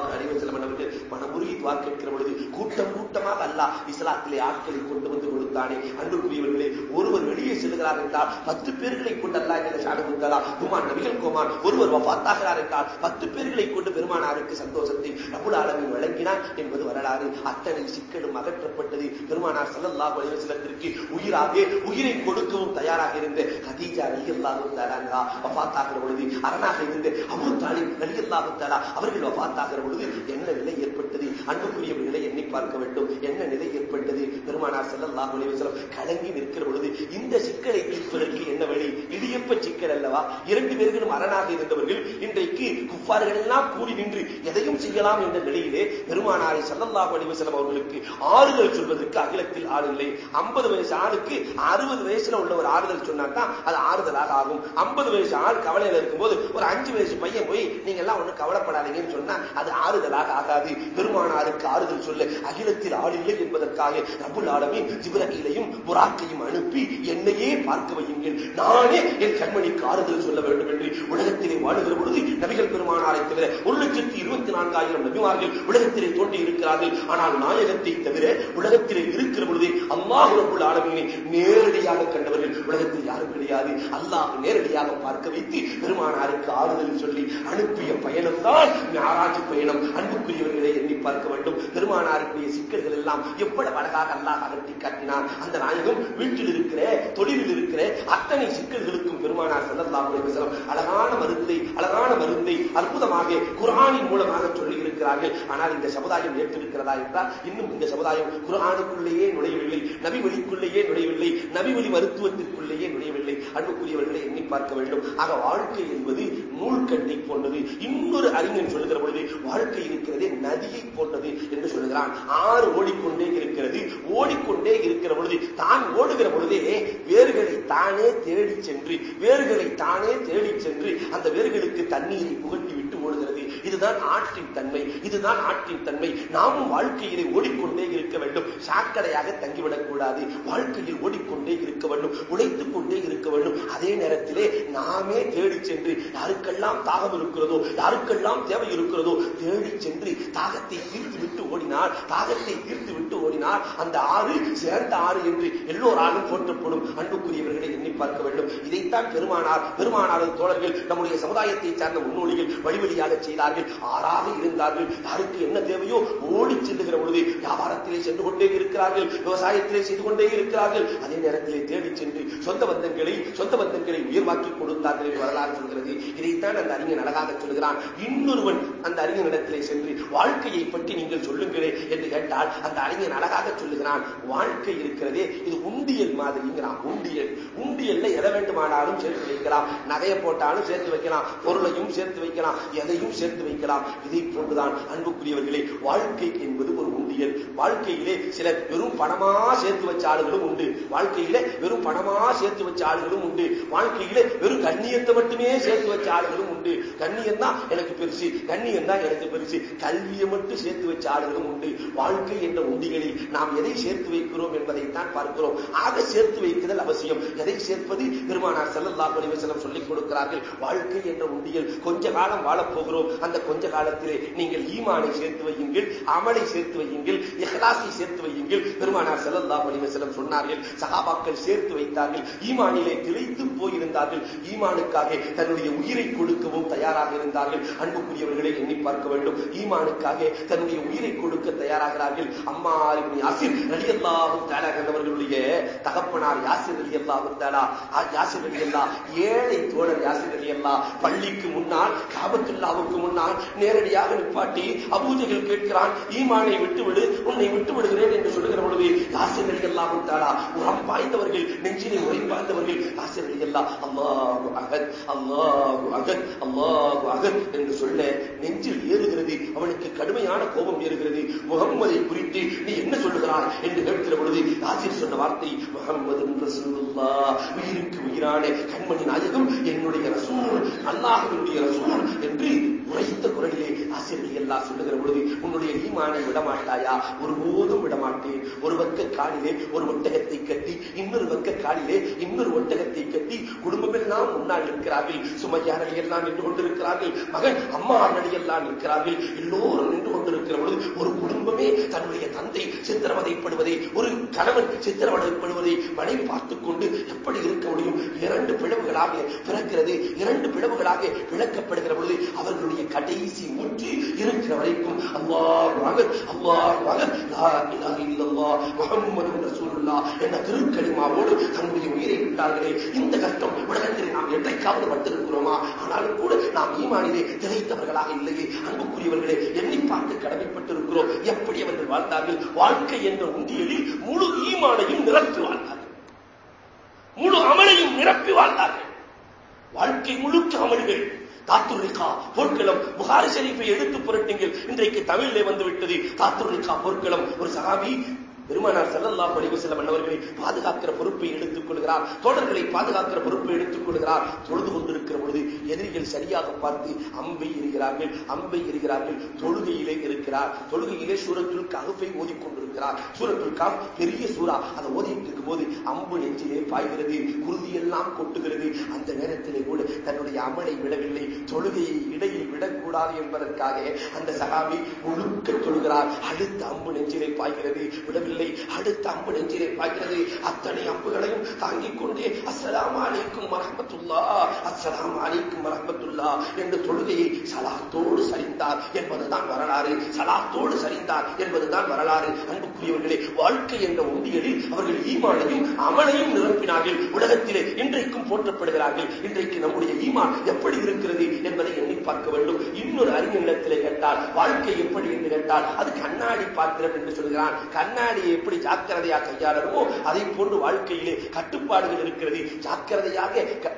செல்லம் அவர்கள் மனமுருகி துவா பொழுது கூட்டம் கூட்டமாக அல்லாஹ் இஸ்லாத்திலே ஆட்களை கொண்டு வந்து கொடுத்தானே. அன்புக்குரியவர்களே ஒருவர் வெளியே செல்கிறார் என்றால் பத்து பேர்களை கொண்டு அல்லா என்ற சாடு கொடுத்ததா நபிகள் குமார் ஒருவர் வபாத்தாகிறார் என்றால் பத்து பேர்களை கொண்டு பெருமானாருக்கு சந்தோஷத்தை ரபுல் அளவில் வழங்கினார் என்பது வரலாறு. அத்தனை சிக்கலும் அகற்றப்பட்டது பெருமானார் செல்லல்லா வலிவசலத்திற்கு உயிராக உயிரை கொடுக்கவும் தயாராக இருந்த ஹதீஜா ரலியல்லாஹு தஆலா வபாத்தாகிற பொழுது அரணாக இருந்த அபூ தாலிப் ரலியல்லாஹு தஆலா அவர்கள் வபாத்தாகிற பொழுது என்ன நிலை ஏற்பட்டது அன்புக்குரியவர்களை எண்ணி பார்க்க வேண்டும். என்ன நிலை ஏற்பட்டது? பெருமானார் செல்லல்லா அலைஹி வஸல்லம் கலங்கி நிற்கிற பொழுது இந்த சிக்கலை தீர்ப்பதற்கு என்ன வழி? இடியப்ப சிக்கல் அல்லவா? இரண்டு பேர்களும் அரணாக இருந்தவர்கள் இன்றைக்கு குப்பார்கள் எல்லாம் கூடி நின்று எதையும் செய்யலாம் என்ற நிலையிலே பெருமானாரை செல்லல்லா அலைஹி வஸல்லம் அவர்களுக்கு ஆறுதல் சொல்வதற்கு அகிலத்தில் ஆள் இல்லை. 50 வயசு ஆளுக்கு அறுபது வயசுல உள்ள ஒரு ஆறுதல் சொன்னாதான் அது ஆறுதலாக ஆகும். 50 வயசு ஆள் கவலையில இருக்கும்போது ஒரு அஞ்சு வயசு பையன் போய் நீங்க எல்லாம் ஒண்ணு கவலைப்படாதீங்கன்னு சொன்னா அது ஆறுதலாக ஆகாது. பெருமானார் பெருமானாருக்கு ஆறுதல் சொல்ல. அகிலத்தில் ஆள் இல்லை என்பதற்காக ரபுல் ஆலமீன் ஜிப்ரீலையும் முராக்கையும் அனுப்பி என்னையே பார்க்க வையுங்கள். நானே என் கண்மணிக்கு ஆறுதல் சொல்ல வேண்டும் என்று உலகத்திலே வாழுகிற பொழுது நபிகள் பெருமானாரை தவிர ஒரு லட்சத்தி இருபத்தி நான்காயிரம் நபிமார்கள் உலகத்திலே தோன்றி இருக்கிறார்கள். ஆனால் நாயகத்தை தவிர உலகத்திலே இருக்கிற பொழுதே அல்லாஹ் ரபுல் ஆலமீனை நேரடியாக கண்டவர்கள் உலகத்தில் யாரும் கிடையாது. அல்லாஹ் நேரடியாக பார்க்க வைத்து பெருமானாருக்கு ஆறுதல் சொல்லி அனுப்பிய பயணம் தான் ஞாராஜ் பயணம். அன்புக்குரியவர்களை எண்ணி பார்க்க வேண்டும். பெருமானாருக்குரிய சிக்கல்கள் எல்லாம் எவ்வளவு அழகாக அல்லாஹ் அகட்டி காட்டினார் அந்த நாயகம் வீட்டில் இருக்கிற தொழிலில் இருக்கிற அத்தனை சிக்கல்களுக்கும் பெருமானார் ஸல்லல்லாஹு அழகான மருந்தை அழகான மருந்தை அற்புதமாக குர்ஆனின் மூலமாக சொல்லி இருக்கிறார்கள் ஆனால் இந்த சமுதாயம் ஏற்றிருக்கிறதா என்றால் இன்னும் இந்த சமுதாயம் குர்ஆனுக்குள்ளேயே நுழையவில்லை நபிவழிக்குள்ளேயே நுழையவில்லை நபிவழி மருத்துவத்திற்குள்ளேயே நுழையவில்லை. அன்புக்குரியவர்களை எண்ணி பார்க்க வேண்டும். ஆக வாழ்க்கை என்பது நூல்கண்டை போன்றது. இன்னொரு அறிஞன் சொல்லுகிற பொழுது வாழ்க்கை இருக்கிறதே நதியை போன்றது என்று சொல்லுகிறான். ஆறு ஓடிக்கொண்டே இருக்கிறது. ஓடிக்கொண்டே இருக்கிற பொழுது தான் ஓடுகிற பொழுதே வேர்களை தானே தேடி சென்று வேர்களை தானே தேடி சென்று அந்த வேர்களுக்கு தண்ணீரை புகழ் இதுதான் ஆற்றின் தன்மை இதுதான் ஆற்றின் தன்மை. நாமும் வாழ்க்கையிலே ஓடிக்கொண்டே இருக்க வேண்டும். சாக்கடையாக தங்கிவிடக் கூடாது. வாழ்க்கையில் ஓடிக்கொண்டே இருக்க வேண்டும். உழைத்துக் கொண்டே இருக்க வேண்டும். அதே நேரத்திலே நாமே தேடி சென்று யாருக்கெல்லாம் தாகம் இருக்கிறதோ யாருக்கெல்லாம் தேவை இருக்கிறதோ தேடி சென்று தாகத்தை தீர்த்து விட்டு ஓடினார் தாகத்தை தீர்த்து விட்டு ஓடினார் அந்த ஆறு சேர்ந்த ஆறு என்று எல்லோராலும் போற்றப்படும். அன்புக்குரியவர்களை எண்ணி பார்க்க வேண்டும். இதைத்தான் பெருமானார் பெருமானார் தோழர்கள் நம்முடைய சமுதாயத்தை சார்ந்த முன்னோடிகள் வழிவழியாக செய்தார்கள். ஆறாக இருந்தார்கள். யாருக்கு என்ன தேவையோ ஓடி செல்லுகிற பொழுது வியாபாரத்திலே சென்று கொண்டே இருக்கிறார்கள். விவசாயத்திலே செய்து கொண்டே இருக்கிறார்கள். அதே நேரத்திலே தேடி சென்று சொந்த பந்தங்களை சொந்த பந்தங்களை உயர்வாக்கி கொடுத்தார்கள் என்று வரலாறு சொல்கிறது. இதைத்தான் அந்த அறிஞன் அழகாக சொல்கிறான் இன்னொருவன் அந்த அறிஞனிடத்திலே சென்று வாழ்க்கையை பற்றி நீங்கள் சொல்லுங்களே என்று கேட்டால் அந்த அறிஞன் அழகாக சொல்லுகிறான் வாழ்க்கை இருக்கிறதே இது உண்டியல் மாதிரிங்கிறான். உண்டியல். உண்டியல்ல எதை வேண்டுமானாலும் சேர்த்து வைக்கலாம். நகையை போட்டாலும் சேர்த்து வைக்கலாம். பொருளையும் சேர்த்து வைக்கலாம். எதையும் சேர்த்து வைக்கலாம் இதை போன்றுதான் அன்புக்குரியவர்களே வாழ்க்கை என்பது ஒரு உண்டியல். வாழ்க்கையிலே சில வெறும் பணமா சேர்த்து வச்ச ஆளுகளும் உண்டு. வாழ்க்கையில வெறும் பணமா சேர்த்து வச்ச ஆளுகளும் உண்டு. வாழ்க்கையில வெறும் கண்ணியத்தை மட்டுமே சேர்த்து வச்ச ஆளுகளும் உண்டு. கண்ணியம் தான் எனக்கு பெருசு. கண்ணியம் தான் எனக்கு பெருசு. கல்வியை மட்டும் சேர்த்து வச்ச ஆளுகளும் உண்டு. வாழ்க்கை என்ற உண்டிகளில் நாம் எதை சேர்த்து வைக்கிறோம் என்பதைத்தான் பார்க்கிறோம். ஆக சேர்த்து வைக்குதல் அவசியம். எதை சேர்ப்பது பெருமானார் செல்லல்லா பரிவசனம் சொல்லிக் கொடுக்கிறார்கள். வாழ்க்கை என்ற உண்டியல். கொஞ்ச காலம் வாழப் போகிறோம். அந்த கொஞ்ச காலத்திலே நீங்கள் ஈமானை சேர்த்து வையுங்கள் அமலை சேர்த்து வையுங்கள் இஹ்லாசை சேர்த்து வையுங்கள். பெருமானார் செல்லல்லா பணிவசலம் சொன்னார்கள் சகாபாக்கள் சேர்த்து வைத்தார்கள் ஈமானிலே திளைத்து போயிருந்தார்கள். ஈமானுக்காக தன்னுடைய உயிரை கொடுக்கவும் தயாராக இருந்தார்கள். அன்புக்குரியவர்களை எண்ணி பார்க்க வேண்டும். ஈமானுக்காக தன்னுடைய உயிரை கொடுக்க தயாராகிறார்கள். அம்மா யாசிர் ரலி அல்லாஹு தாலா கண்டவர்களுடைய தகப்பனார் யாசிர் ரலி அல்லாஹு தாலா யாசிர் ரலி அல்லா ஏழை தோழர் யாசிர் ரலி அல்லா பள்ளிக்கு முன்னால் காபத்துல்லாவுக்கு முன்னால் நேரடியாக நிப்பாட்டி அபூஜைகள் கேட்கிறான் ஈமானை விட்டுவிடு உன்னை விட்டு விடுகிறேன் என்று சொல்லுகிற பொழுது ஆசிரியர்கள் எல்லாம் விட்டாளா? உரம் பாய்ந்தவர்கள் நெஞ்சிலே உரை பாய்ந்தவர்கள். யாசிர் ரலி அல்லா அல்லாஹு அகத் அல்லாஹு அகத் அல்லாஹு அகத் என்று சொல்ல நெஞ்சில் ஏறுகிறது. அவனுக்கு கடுமையான கோபம் ஏறுகிறது. முகம்மதை குறித்து நீ என்ன சொல்லுகிறாய்? என்று கேட்கிற பொழுது ஆசிரியர் சொன்ன வார்த்தை முகம்மது ரசூலுல்லா உயிருக்கு உயிரான கண்மணி நாயகம் என்னுடைய ரசூல் அல்லாஹனுடைய ரசூல் என்று உரைத்த குரலிலே ஆசிரியர் அல்லா சொல்லுகிற பொழுது உன்னுடைய ஈமானை விடமாட்டாயா? ஒருபோதும் விடமாட்டேன். ஒரு பக்க காலிலே ஒரு ஒட்டகத்தை கட்டி இன்னொரு பக்க காலிலே இன்னொரு ஒட்டகத்தை கட்டி குடும்பமெல்லாம் முன்னால் நிற்கிறார்கள். சுமையார் அடியெல்லாம் நின்று கொண்டிருக்கிறார்கள். மகன் அம்மா அடியெல்லாம் நிற்கிறார்கள். எல்லோரும் நின்று கொண்டிருக்கிற பொழுது ஒரு குடும்பமே தன்னுடைய தந்தை சித்திரவதைப்படுவதை ஒரு கணவன் சித்திரவதைப்படுவதை மனைவி பார்த்துக் கொண்டு எப்படி இருக்க முடியும்? இரண்டு பிளவுகளாக பிறக்கிறது. இரண்டு பிளவுகளாக விளக்கப்படுகிற பொழுது அவர்களுடைய கடைசி மூச்சு இருக்கிற வரைக்கும் அல்லாஹ் அல்லாஹ் முகம்மது ரசூலுல்லா என்ற திருக்கடிமாவோடு தன்னுடைய உயிரை விட்டார்களே. இந்த கஷ்டம் உலகத்தில் நாம் என்றைக்காவது பட்டிருக்கிறோமா? ஆனாலும் கூட நாம் ஈமானிலே திளைத்தவர்களாக இல்லையே. அன்புக்குரியவர்களே எண்ணி பார்த்து கடமைப்பட்டிருக்கிறோம். எப்படி அவர்கள் வாழ்ந்தார்கள்? வாழ்க்கை என்ற உந்தியலில் முழு ஈமானையும் நிரப்பி வாழ்ந்தார்கள். முழு அமலையும் நிரப்பி வாழ்ந்தார்கள். வாழ்க்கை முழுக்க அமல்கள். தாத்துரிகா போர்க்களம் புகாரி ஷரீஃபை எடுத்து புரட்டுங்கள் இன்றைக்கு தமிழிலே வந்து விட்டது. தாத்துரிகா போர்க்களம் ஒரு சகாபி பெருமானார் செல்லல்லா படிவு செல்ல மன்னவர்களை பாதுகாக்கிற பொறுப்பை எடுத்துக் கொள்கிறார். தோழர்களை பாதுகாக்கிற பொறுப்பை எடுத்துக் கொள்கிறார். தொழுது கொண்டிருக்கிற பொழுது எதிரிகள் சரியாக பார்த்து அம்பை எறிகிறார்கள். அம்பை எறிகிறார்கள். தொழுகையிலே இருக்கிறார். தொழுகையிலே சூரத்துள் ககுப்பை ஓதிக்கொண்டிருக்கிறார் சூரத்துள் காப் பெரிய சூறா. அதை ஓதிட்டு இருக்கும் போது அம்பு நெஞ்சிலே பாய்கிறது. குருதியெல்லாம் கொட்டுகிறது. அந்த நேரத்திலே கூட தன்னுடைய அமலை விடவில்லை. தொழுகையை இடையில் விடக்கூடாது என்பதற்காக அந்த சகாபி முழுக்க தொழுகிறார். அடுத்த அம்பு நெஞ்சிலே பாய்கிறது. விடவில்லை அடுத்த அம்பு நெஞ்சிலே பாய்கிறது. அத்தனை அம்புகளையும் தாங்கிக் கொண்டே அஸ்லாம் அலைக்கும் வரஹ்மத்துல்லா அஸ்லாம் அலைக்கும் வரஹ்மத்துல்லா என்று தொழுகையை சலாத்தோடு சரிந்தார் என்பதுதான் வரலாறு. சலாத்தோடு சரிந்தார் என்பதுதான் வரலாறு. அன்புக்குரியவர்களே வாழ்க்கை என்ற உண்டியலில் அவர்கள் ஈமானையும் அமலையும் நிரப்பினார்கள். உலகத்திலே இன்றைக்கும் போற்றப்படுகிறார்கள். இன்றைக்கு நம்முடைய ஈமான் எப்படி இருக்கிறது என்பதை எண்ணி பார்க்க வேண்டும். இன்னொரு அறிஞரிடத்திலே கேட்டால் வாழ்க்கை எப்படி? என்று கேட்டால் அது கண்ணாடி பாத்திரம் என்று சொல்கிறான். கண்ணாடி கண்ணாடியை எப்படி ஜாக்கிரதையாக கையாளணுமோ அதை போன்று வாழ்க்கையிலே கட்டுப்பாடுகள் இருக்கிறது. ஜாக்கிரதையாக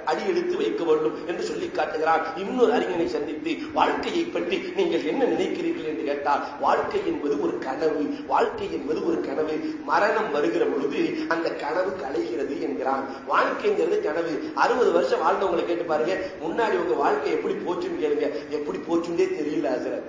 அடி எடுத்து வைக்க வேண்டும் என்று சொல்லி காட்டுகிறான். இன்னொரு அறிஞனை சந்தித்து வாழ்க்கையை பற்றி நீங்கள் என்ன நினைக்கிறீர்கள்? என்று கேட்டால் வாழ்க்கை என்பது ஒரு கனவு. வாழ்க்கை என்பது ஒரு கனவு. மரணம் வருகிற பொழுது அந்த கனவு கலைகிறது என்கிறான். வாழ்க்கைங்கிறது கனவு. அறுபது வருஷம் வாழ்ந்தவங்களை கேட்டு பாருங்க. முன்னாடி உங்க வாழ்க்கை எப்படி போச்சுன்னு கேளுங்க. எப்படி போச்சுன்னே தெரியல ஆசிரியர்.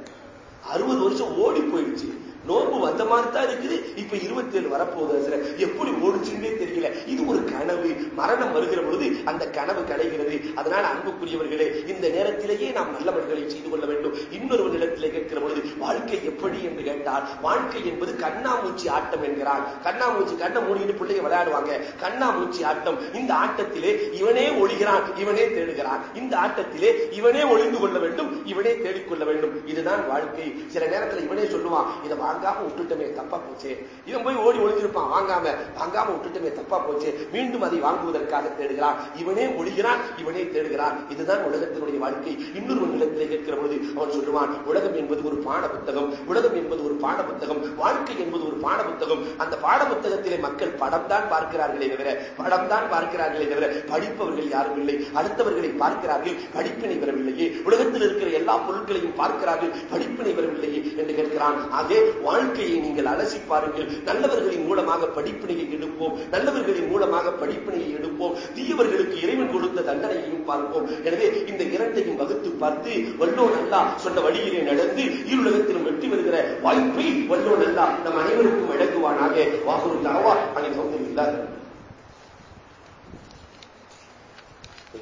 அறுபது வருஷம் ஓடி போயிடுச்சு. நோன்பு வந்த மாதிரி தான் இருக்குது. இப்ப இருபத்தி ஏழு வரப்போகுது எப்படி ஓடிச்சுன்னே தெரியல. இது ஒரு கனவு. மரணம் வருகிற பொழுது அந்த கனவு கலைகிறது. அதனால அன்புக்குரியவர்களே இந்த நேரத்திலேயே நாம் நல்லவர்களை செய்து கொள்ள வேண்டும். இன்னொரு நிலத்திலே கேட்கிற பொழுது வாழ்க்கை எப்படி? என்று கேட்டால் வாழ்க்கை என்பது கண்ணாமூச்சி ஆட்டம் என்கிறார் கண்ணாமூச்சி கண்ணை மூடிட்டு பிள்ளைங்க விளையாடுவாங்க. கண்ணாமூச்சி ஆட்டம். இந்த ஆட்டத்திலே இவனே ஒழிகிறான் இவனே தேடுகிறான். இந்த ஆட்டத்திலே இவனே ஒளிந்து கொள்ள வேண்டும் இவனே தேடிக்கொள்ள வேண்டும். இதுதான் வாழ்க்கை. சில நேரத்தில் இவனே சொல்லுவான் இதை வாங்காம விட்டுட்டமே தப்பா போச்சு. இவன் போய் ஓடி ஒளிஞ்சிருப்பான் வாங்காம. வாங்காம விட்டுட்டமே தப்பா போச்சு. மீண்டும் அதை வாங்குவதற்காக தேடுகிறான். இவனே ஒழிகிறான் இவனே தேடுகிறான். இதுதான் உலகத்தினுடைய வாழ்க்கை. இன்னொரு நிலத்திலே கேட்கிற பொழுது அவன் சொல்லுவான் உலகம் என்பது ஒரு பாட புத்தகம் உலகம் என்பது ஒரு பாட புத்தகம் வாழ்க்கை என்பது ஒரு பாட புத்தகம் அந்த பாட புத்தகத்திலே மக்கள் படம் தான் பார்க்கிறார்களே தவிர படம் தான் பார்க்கிறார்களே தவிர படிப்பவர்கள் யாரும் இல்லை. அடுத்தவர்களை பார்க்கிறார்கள் படிப்பினை பெறவில்லையே. உலகத்தில் இருக்கிற எல்லா பொருட்களையும் பார்க்கிறார்கள் படிப்பினை பெறவில்லையே என்று கேட்கிறான். ஆகவே வாழ்க்கையை நீங்கள் அலசி பாருங்கள். நல்லவர்களின் மூலமாக படிப்பினையை எடுப்போம். நல்லவர்களின் மூலமாக படிப்பினையை எடுப்போம். தீயவர்களுக்கு இறைவன் கொடுத்த தண்டனையையும் பார்ப்போம். எனவே இந்த இரண்டையும் வகுத்து பார்த்து வல்லோ நல்லா சொன்ன வழியிலே நடந்து இருளகத்திலும் வெற்றி வருகிற வாய்ப்பை வல்லோ நல்லா நம் அனைவருக்கும் வழங்குவானாக. வாகுரு தாவா அனை சௌந்தம் இல்லாத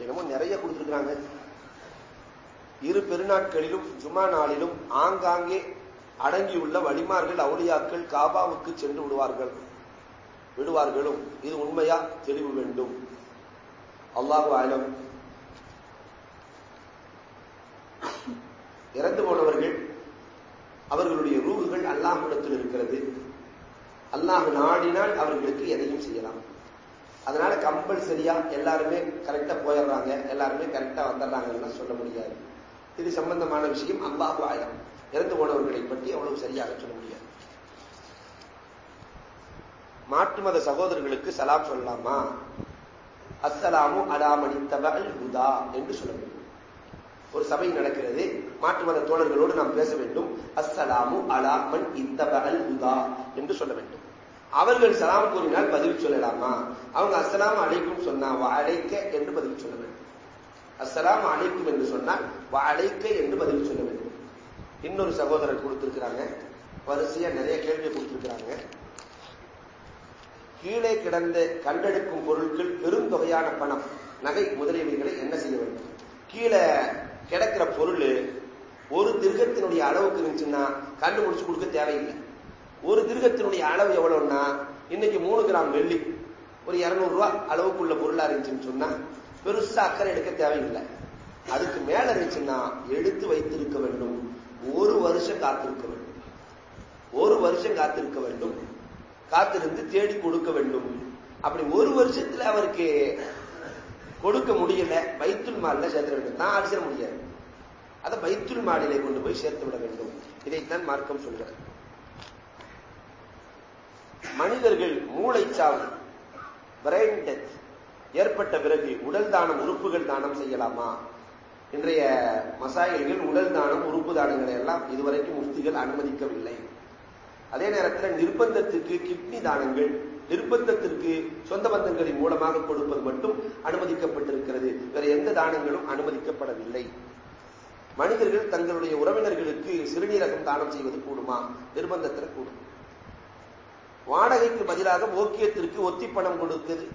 என்னமோ நிறைய கொடுத்திருக்கிறாங்க. இரு பெருநாட்களிலும் ஜுமா நாளிலும் ஆங்காங்கே அடங்கியுள்ள வழிமார்கள் அவுளியாக்கள் காபாவுக்கு சென்று விடுவார்கள். விடுவார்களும் இது உண்மையா? தெளிவு வேண்டும். அல்லாஹு ஆயிரம் இறந்து போனவர்கள் அவர்களுடைய ரூகுகள் அல்லாஹிடத்தில் இருக்கிறது. அல்லாஹ் நாடினால் அவர்களுக்கு எதையும் செய்யலாம். அதனால கம்பல்சரியா எல்லாருமே கரெக்டா போயிடுறாங்க. எல்லாருமே கரெக்டா வந்துடுறாங்கன்னு சொல்ல முடியாது. இது சம்பந்தமான விஷயம். அல்லாஹு ஆயிரம் இறந்து போனவர்களை பற்றி அவ்வளவு சரியாக சொல்ல முடியாது. மாற்று மத சகோதரர்களுக்கு சலாம் சொல்லலாமா? அஸ்ஸலாமு அலாமணி தபல் ஹுதா என்று சொல்ல வேண்டும். ஒரு சபை நடக்கிறது மாற்று மத தோழர்களோடு நாம் பேச வேண்டும். அஸ்ஸலாமு அலாமன் இத்தபல் ஹுதா என்று சொல்ல வேண்டும். அவர்கள் சலாம் கூறினால் பதில் சொல்லலாமா? அவங்க அஸ்ஸலாம் அழைக்கும் சொன்னா அழைக்க என்று பதில் சொல்ல வேண்டும். அஸ்ஸலாம் அழைக்கும் என்று சொன்னால் அழைக்க என்று பதில் சொல்ல வேண்டும். இன்னொரு சகோதரர் கொடுத்திருக்கிறாங்க. வரிசையா நிறைய கேள்வி கொடுத்திருக்கிறாங்க. கீழே கிடந்த கண்டெடுக்கும் பொருட்கள் பெருந்தொகையான பணம். நகை முதலீடுகளை என்ன செய்ய வேண்டும்? கீழே கிடக்கிற பொருள் ஒரு திருகத்தினுடைய அளவுக்கு இருந்துச்சுன்னா கண்டுபிடிச்சு கொடுக்க தேவையில்லை. ஒரு திருகத்தினுடைய அளவு எவ்வளவுன்னா இன்னைக்கு மூணு கிராம் வெள்ளி ஒரு இருநூறு ரூபா அளவுக்குள்ள பொருளா இருந்துச்சுன்னு சொன்னா பெருசா அக்கறை எடுக்க தேவையில்லை. அதுக்கு மேல இருந்துச்சுன்னா எடுத்து வைத்திருக்க வேண்டும். ஒரு வருஷம் காத்திருக்க வேண்டும். ஒரு வருஷம் காத்திருக்க வேண்டும். காத்திருந்து தேடி கொடுக்க வேண்டும். அப்படி ஒரு வருஷத்துல அவருக்கு கொடுக்க முடியல பைத்துல் மாலில் சேர்த்த வேண்டும். தான் அடிச்சிட முடியாது. அதை பைத்துல் மாடலை கொண்டு போய் சேர்த்து விட வேண்டும். இதைத்தான் மார்க்கம் சொல்கிறார் மனிதர்கள் மூளைச்சாவு பிரெயின் டெத் ஏற்பட்ட பிறகு உடல் தானம் உறுப்புகள் தானம் செய்யலாமா? இன்றைய மசாயில்கள் உடல் தானம் உறுப்பு தானங்களை எல்லாம் இதுவரைக்கும் முஃப்திகள் அனுமதிக்கவில்லை. அதே நேரத்தில் நிர்பந்தத்திற்கு கிட்னி தானங்கள் நிர்பந்தத்திற்கு சொந்த பந்தங்களின் மூலமாக கொடுப்பது மட்டும் அனுமதிக்கப்பட்டிருக்கிறது. வேற எந்த தானங்களும் அனுமதிக்கப்படவில்லை. மனிதர்கள் தங்களுடைய உறவினர்களுக்கு சிறுநீரகம் தானம் செய்வது கூடுமா? நிர்பந்தத்தில் கூடும். வாடகைக்கு பதிலாக ஓக்கியத்திற்கு ஒத்தி பணம் கொடுக்குது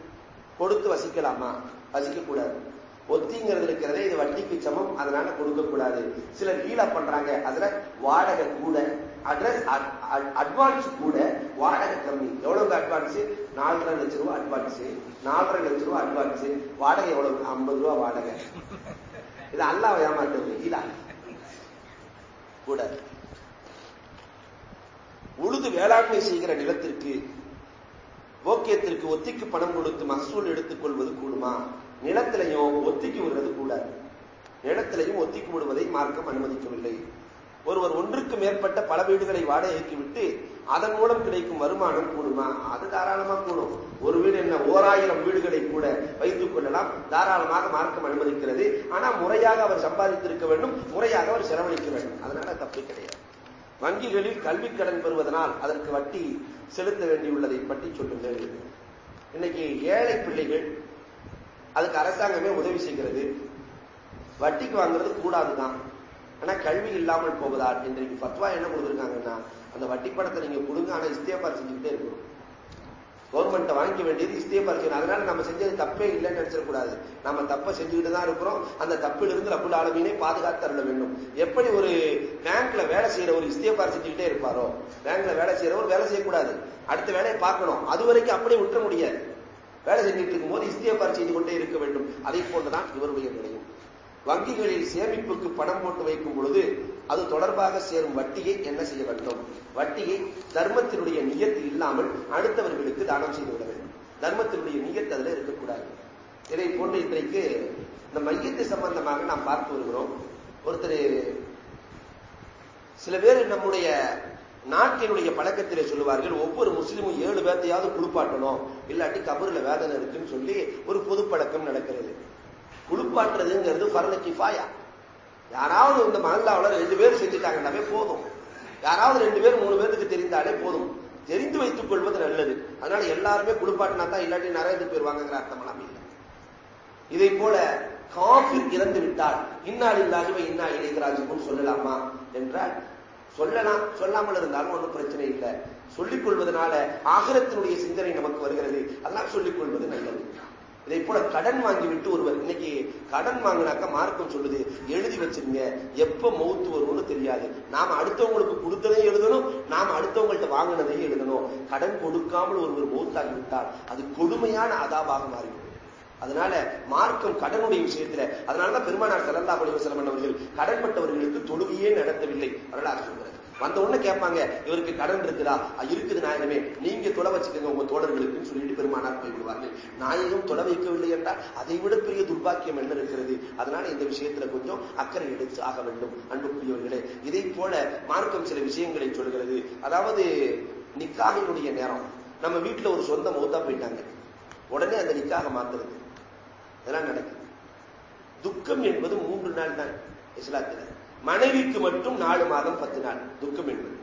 கொடுத்து வசிக்கலாமா? வசிக்கக்கூடாது ஒத்திங்கிறது இருக்கிறதே இது வட்டிக்கு சமம் அதனால கொடுக்கக்கூடாது சிலர் கீழே பண்றாங்க அதுல வாடகை கூட அட்ரஸ் அட்வான்ஸ் கூட வாடகை கம்மி. எவ்வளவு அட்வான்ஸ் நாலரை லட்சம் ரூபாய் அட்வான்ஸ் நாலரை லட்சம் ரூபாய் அட்வான்ஸ் வாடகை எவ்வளவு? ஐம்பது ரூபாய் வாடகை. இது அல்லாஹ் ஏமாற்றது இல்ல. கூட. உழுது வேளாண்மை செய்கிற நிலத்திற்கு போக்கியத்திற்கு ஒத்திக்கு பணம் கொடுத்து மசூல் எடுத்துக் கொள்வது கூடுமா? நிலத்திலையும் ஒத்திக்கு விடுறது கூட நிலத்திலையும் ஒத்திக்கு விடுவதை மார்க்கம் அனுமதிக்கவில்லை. ஒருவர் ஒன்றுக்கு மேற்பட்ட பல வீடுகளை வாடகைக்கு விட்டு அதன் மூலம் கிடைக்கும் வருமானம் கூடுமா? அது தாராளமா கூடும். ஒரு வீடு என்ன ஓராயிரம் வீடுகளை கூட வைத்துக் கொள்ளலாம். தாராளமாக மார்க்கம் அனுமதிக்கிறது. ஆனா முறையாக அவர் சம்பாதித்திருக்க வேண்டும். முறையாக அவர் செலவழிக்க வேண்டும். அதனால தப்பு கிடையாது. வங்கிகளில் கல்வி கடன் பெறுவதனால் அதற்கு வட்டி செலுத்த வேண்டியுள்ளதை பற்றி சொல்லுங்கள். இன்னைக்கு ஏழை பிள்ளைகள் அதுக்கு அரசாங்கமே உதவி செய்கிறது. வட்டிக்கு வாங்குறது கூடாதுதான். ஆனா கல்வி இல்லாமல் போகுதா இன்றைக்கு பத்வா என்ன கொடுத்துருக்காங்கன்னா அந்த வட்டி பணத்தை நீங்க கொடுங்க ஆனா இஸ்தேபார் செஞ்சுக்கிட்டே இருக்கணும். கவர்மெண்ட்டை வாங்கிக்க வேண்டியது இஸ்தேபார் செய்யணும். அதனால நம்ம செஞ்சது தப்பே இல்லைன்னு நினைச்சிடக்கூடாது. நம்ம தப்பை செஞ்சுக்கிட்டு தான் இருக்கிறோம். அந்த தப்பிலிருந்து ரப்புல் ஆலமீனே பாதுகாத்து அருள வேண்டும். எப்படி ஒரு பேங்க்ல வேலை செய்யற ஒரு இஸ்தேபார் செஞ்சுக்கிட்டே இருப்பாரோ? பேங்க்ல வேலை செய்யறவர் வேலை செய்யக்கூடாது. அடுத்த வேலையை பார்க்கணும். அது வரைக்கும் அப்படியே விட்டுற முடியாது. வேலை செஞ்சுட்டு இருக்கும்போது இஸ்தியபார் செய்து கொண்டே இருக்க வேண்டும். அதை போன்றுதான் இவருடைய நிலையம் வங்கிகளில் சேமிப்புக்கு பணம் போட்டு வைக்கும் பொழுது அது தொடர்பாக சேரும் வட்டியை என்ன செய்ய வேண்டும்? வட்டியை தர்மத்தினுடைய நியத்து இல்லாமல் அடுத்தவர்களுக்கு தானம் செய்து விட வேண்டும். தர்மத்தினுடைய நியத்து அதில் இருக்கக்கூடாது. இதை போன்று இன்றைக்கு இந்த மையத்து சம்பந்தமாக நாம் பார்த்து வருகிறோம். ஒருத்தர் சில பேர் நம்முடைய நாட்டினுடைய பழக்கத்திலே சொல்லுவார்கள் ஒவ்வொரு முஸ்லீமும் ஏழு பேர்த்தையாவது குளிப்பாட்டணும். இல்லாட்டி கபூர்ல வேதனை இருக்குன்னு சொல்லி ஒரு பொது பழக்கம் நடக்கிறது. குளிப்பாட்டுறதுங்கிறது பரத கிஃபாயா. யாராவது இந்த மகல்லாவில் ரெண்டு பேர் செஞ்சுட்டாங்கன்னாவே போதும். யாராவது ரெண்டு பேர் மூணு பேருக்கு தெரிந்தாலே போதும். தெரிந்து வைத்துக் கொள்வது நல்லது. அதனால எல்லாருமே குளிப்பாட்டினா தான் இல்லாட்டி நரகத்துக்கு அர்த்தம் எல்லாமே இல்லை. இதை போல காஃபிர் இறந்து விட்டால் இன்னால் இல்லாதவை இன்னா இணைகிறாஜுக்கும் சொல்லலாமா? என்றால் சொல்லலாம் சொல்லாமல் இருந்தாலும் ஒன்றும் பிரச்சனை இல்லை. சொல்லிக் கொள்வதனால ஆகரத்தினுடைய சிந்தனை நமக்கு வருகிறது. அதெல்லாம் சொல்லிக் கொள்வது நல்லது. இதை போல கடன் வாங்கிவிட்டு ஒருவர் இன்னைக்கு கடன் வாங்கினாக்க மார்க்கம் சொல்லுது எழுதி வச்சிருங்க. எப்ப மௌத்து வரும்னு தெரியாது. நாம அடுத்தவங்களுக்கு கொடுத்ததையும் எழுதணும் நாம அடுத்தவங்கள்ட்ட வாங்கினதையும் எழுதணும். கடன் கொடுக்காமல் ஒருவர் மௌத்தாகி விட்டால் அது கொடுமையான அதாபாக மாறிவிடும். அதனால மார்க்கம் கடனுடைய விஷயத்துல அதனாலதான் பெருமானார் செல்லல்லா பழிவசலம் பண்ணவர்கள் கடன்பட்டவர்களுக்கு தொழுகையே நடத்தவில்லை வரலாறு சொல்கிறார் வந்த உடனே கேட்பாங்க இவருக்கு கடன் இருக்குதா? இருக்குது நாயகமே நீங்க தொலை வச்சுக்கோங்க உங்க தோழர்களுக்குன்னு சொல்லிட்டு பெருமானார் போய்விடுவார்கள். நாயகம் தொலை வைக்கவில்லை என்றால் அதை விட பெரிய துர்பாக்கியம் என்ன இருக்கிறது? அதனால இந்த விஷயத்துல கொஞ்சம் அக்கறை எடுத்து ஆக வேண்டும் அன்புக்குரியவர்களே. இதை போல மார்க்கம் சில விஷயங்களை சொல்கிறது. அதாவது நிக்காகினுடைய நேரம். நம்ம வீட்டுல ஒரு சொந்த மௌத்தா போயிட்டாங்க. உடனே அந்த நிக்காக மாத்துறது. இதெல்லாம் நடக்குது. துக்கம் என்பது மூன்று நாள் தான் இஸ்லாத்தில். மனைவிக்கு மட்டும் நாலு மாதம் பத்து நாள். துக்கம் என்பது.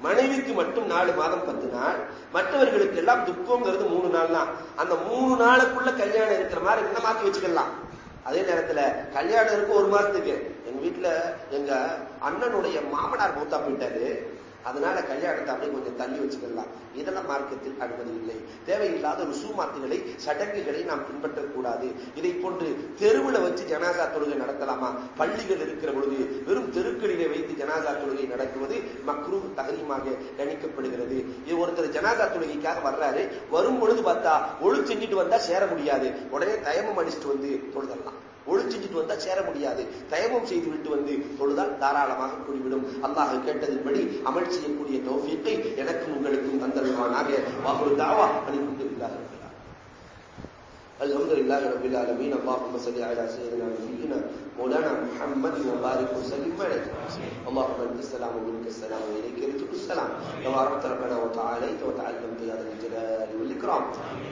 மனைவிக்கு மட்டும் நாலு மாதம் பத்து நாள். மற்றவர்களுக்கு எல்லாம் துக்கம்ங்கிறது மூணு நாள் தான். அந்த மூணு நாளுக்குள்ள கல்யாணம் இருக்கிற மாதிரி என்ன மாத்தி வச்சுக்கலாம். அதே நேரத்துல கல்யாணம் இருக்கும் ஒரு மாசத்துக்கு. எங்க வீட்டுல எங்க அண்ணனுடைய மாமனார் மூத்தா போயிட்டாரு. அதனால கல்யாணத்தை அப்படியே கொஞ்சம் தள்ளி வச்சுக்கலாம் இதெல்லாம் மார்க்கத்தில் அனுமதி இல்லை. தேவையில்லாத ருசுமாத்துகளை சடங்குகளை நாம் பின்பற்றக்கூடாது. இதை போன்று தெருவில் வச்சு ஜனாசா தொழுகை நடத்தலாமா? பள்ளிகள் இருக்கிற பொழுது வெறும் தெருக்களிலே வைத்து ஜனாசா தொழுகை நடத்துவது மக்ரூ தகரியமாக கணிக்கப்படுகிறது. இது ஒருத்தர் ஜனாசா தொழுகைக்காக வர்றாரு. வரும் பொழுது பார்த்தா ஒழு செஞ்சுட்டு வந்தா சேர முடியாது. உடனே தயமம் அடிச்சுட்டு வந்து தொழுதலாம் வந்தா சேர முடியாது. தயவம் செய்து விட்டு வந்து பொழுதால் தாராளமாக கூறிவிடும். அல்லாஹ் கேட்டதின்படி அமல் செய்யக்கூடிய தோஃபியத்தை எனக்கும் உங்களுக்கும் தந்தருவானாக வாகுரு தாவா. அணிவித்திருக்கிறார்கள் الحمد لله رب العالمين. اللهم صل على سيدنا نبينا مولانا محمد وبارك وسلم عليه. اللهم انت السلام ومنك السلام وإليك يرجع السلام. تباركت ربنا وتعاليت وتعلمت يا ذا الجلال والإكرام.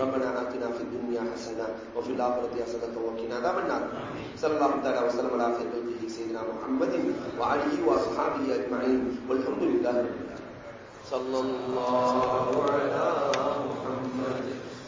ربنا آتنا في الدنيا حسنة وفي الآخرة حسنة وقنا عذاب النار. صلى الله تعالى وسلم على خير خلقه سيدنا محمد وعليه وأصحابه أجمعين. والحمد لله رب العالمين. صلى الله على محمد.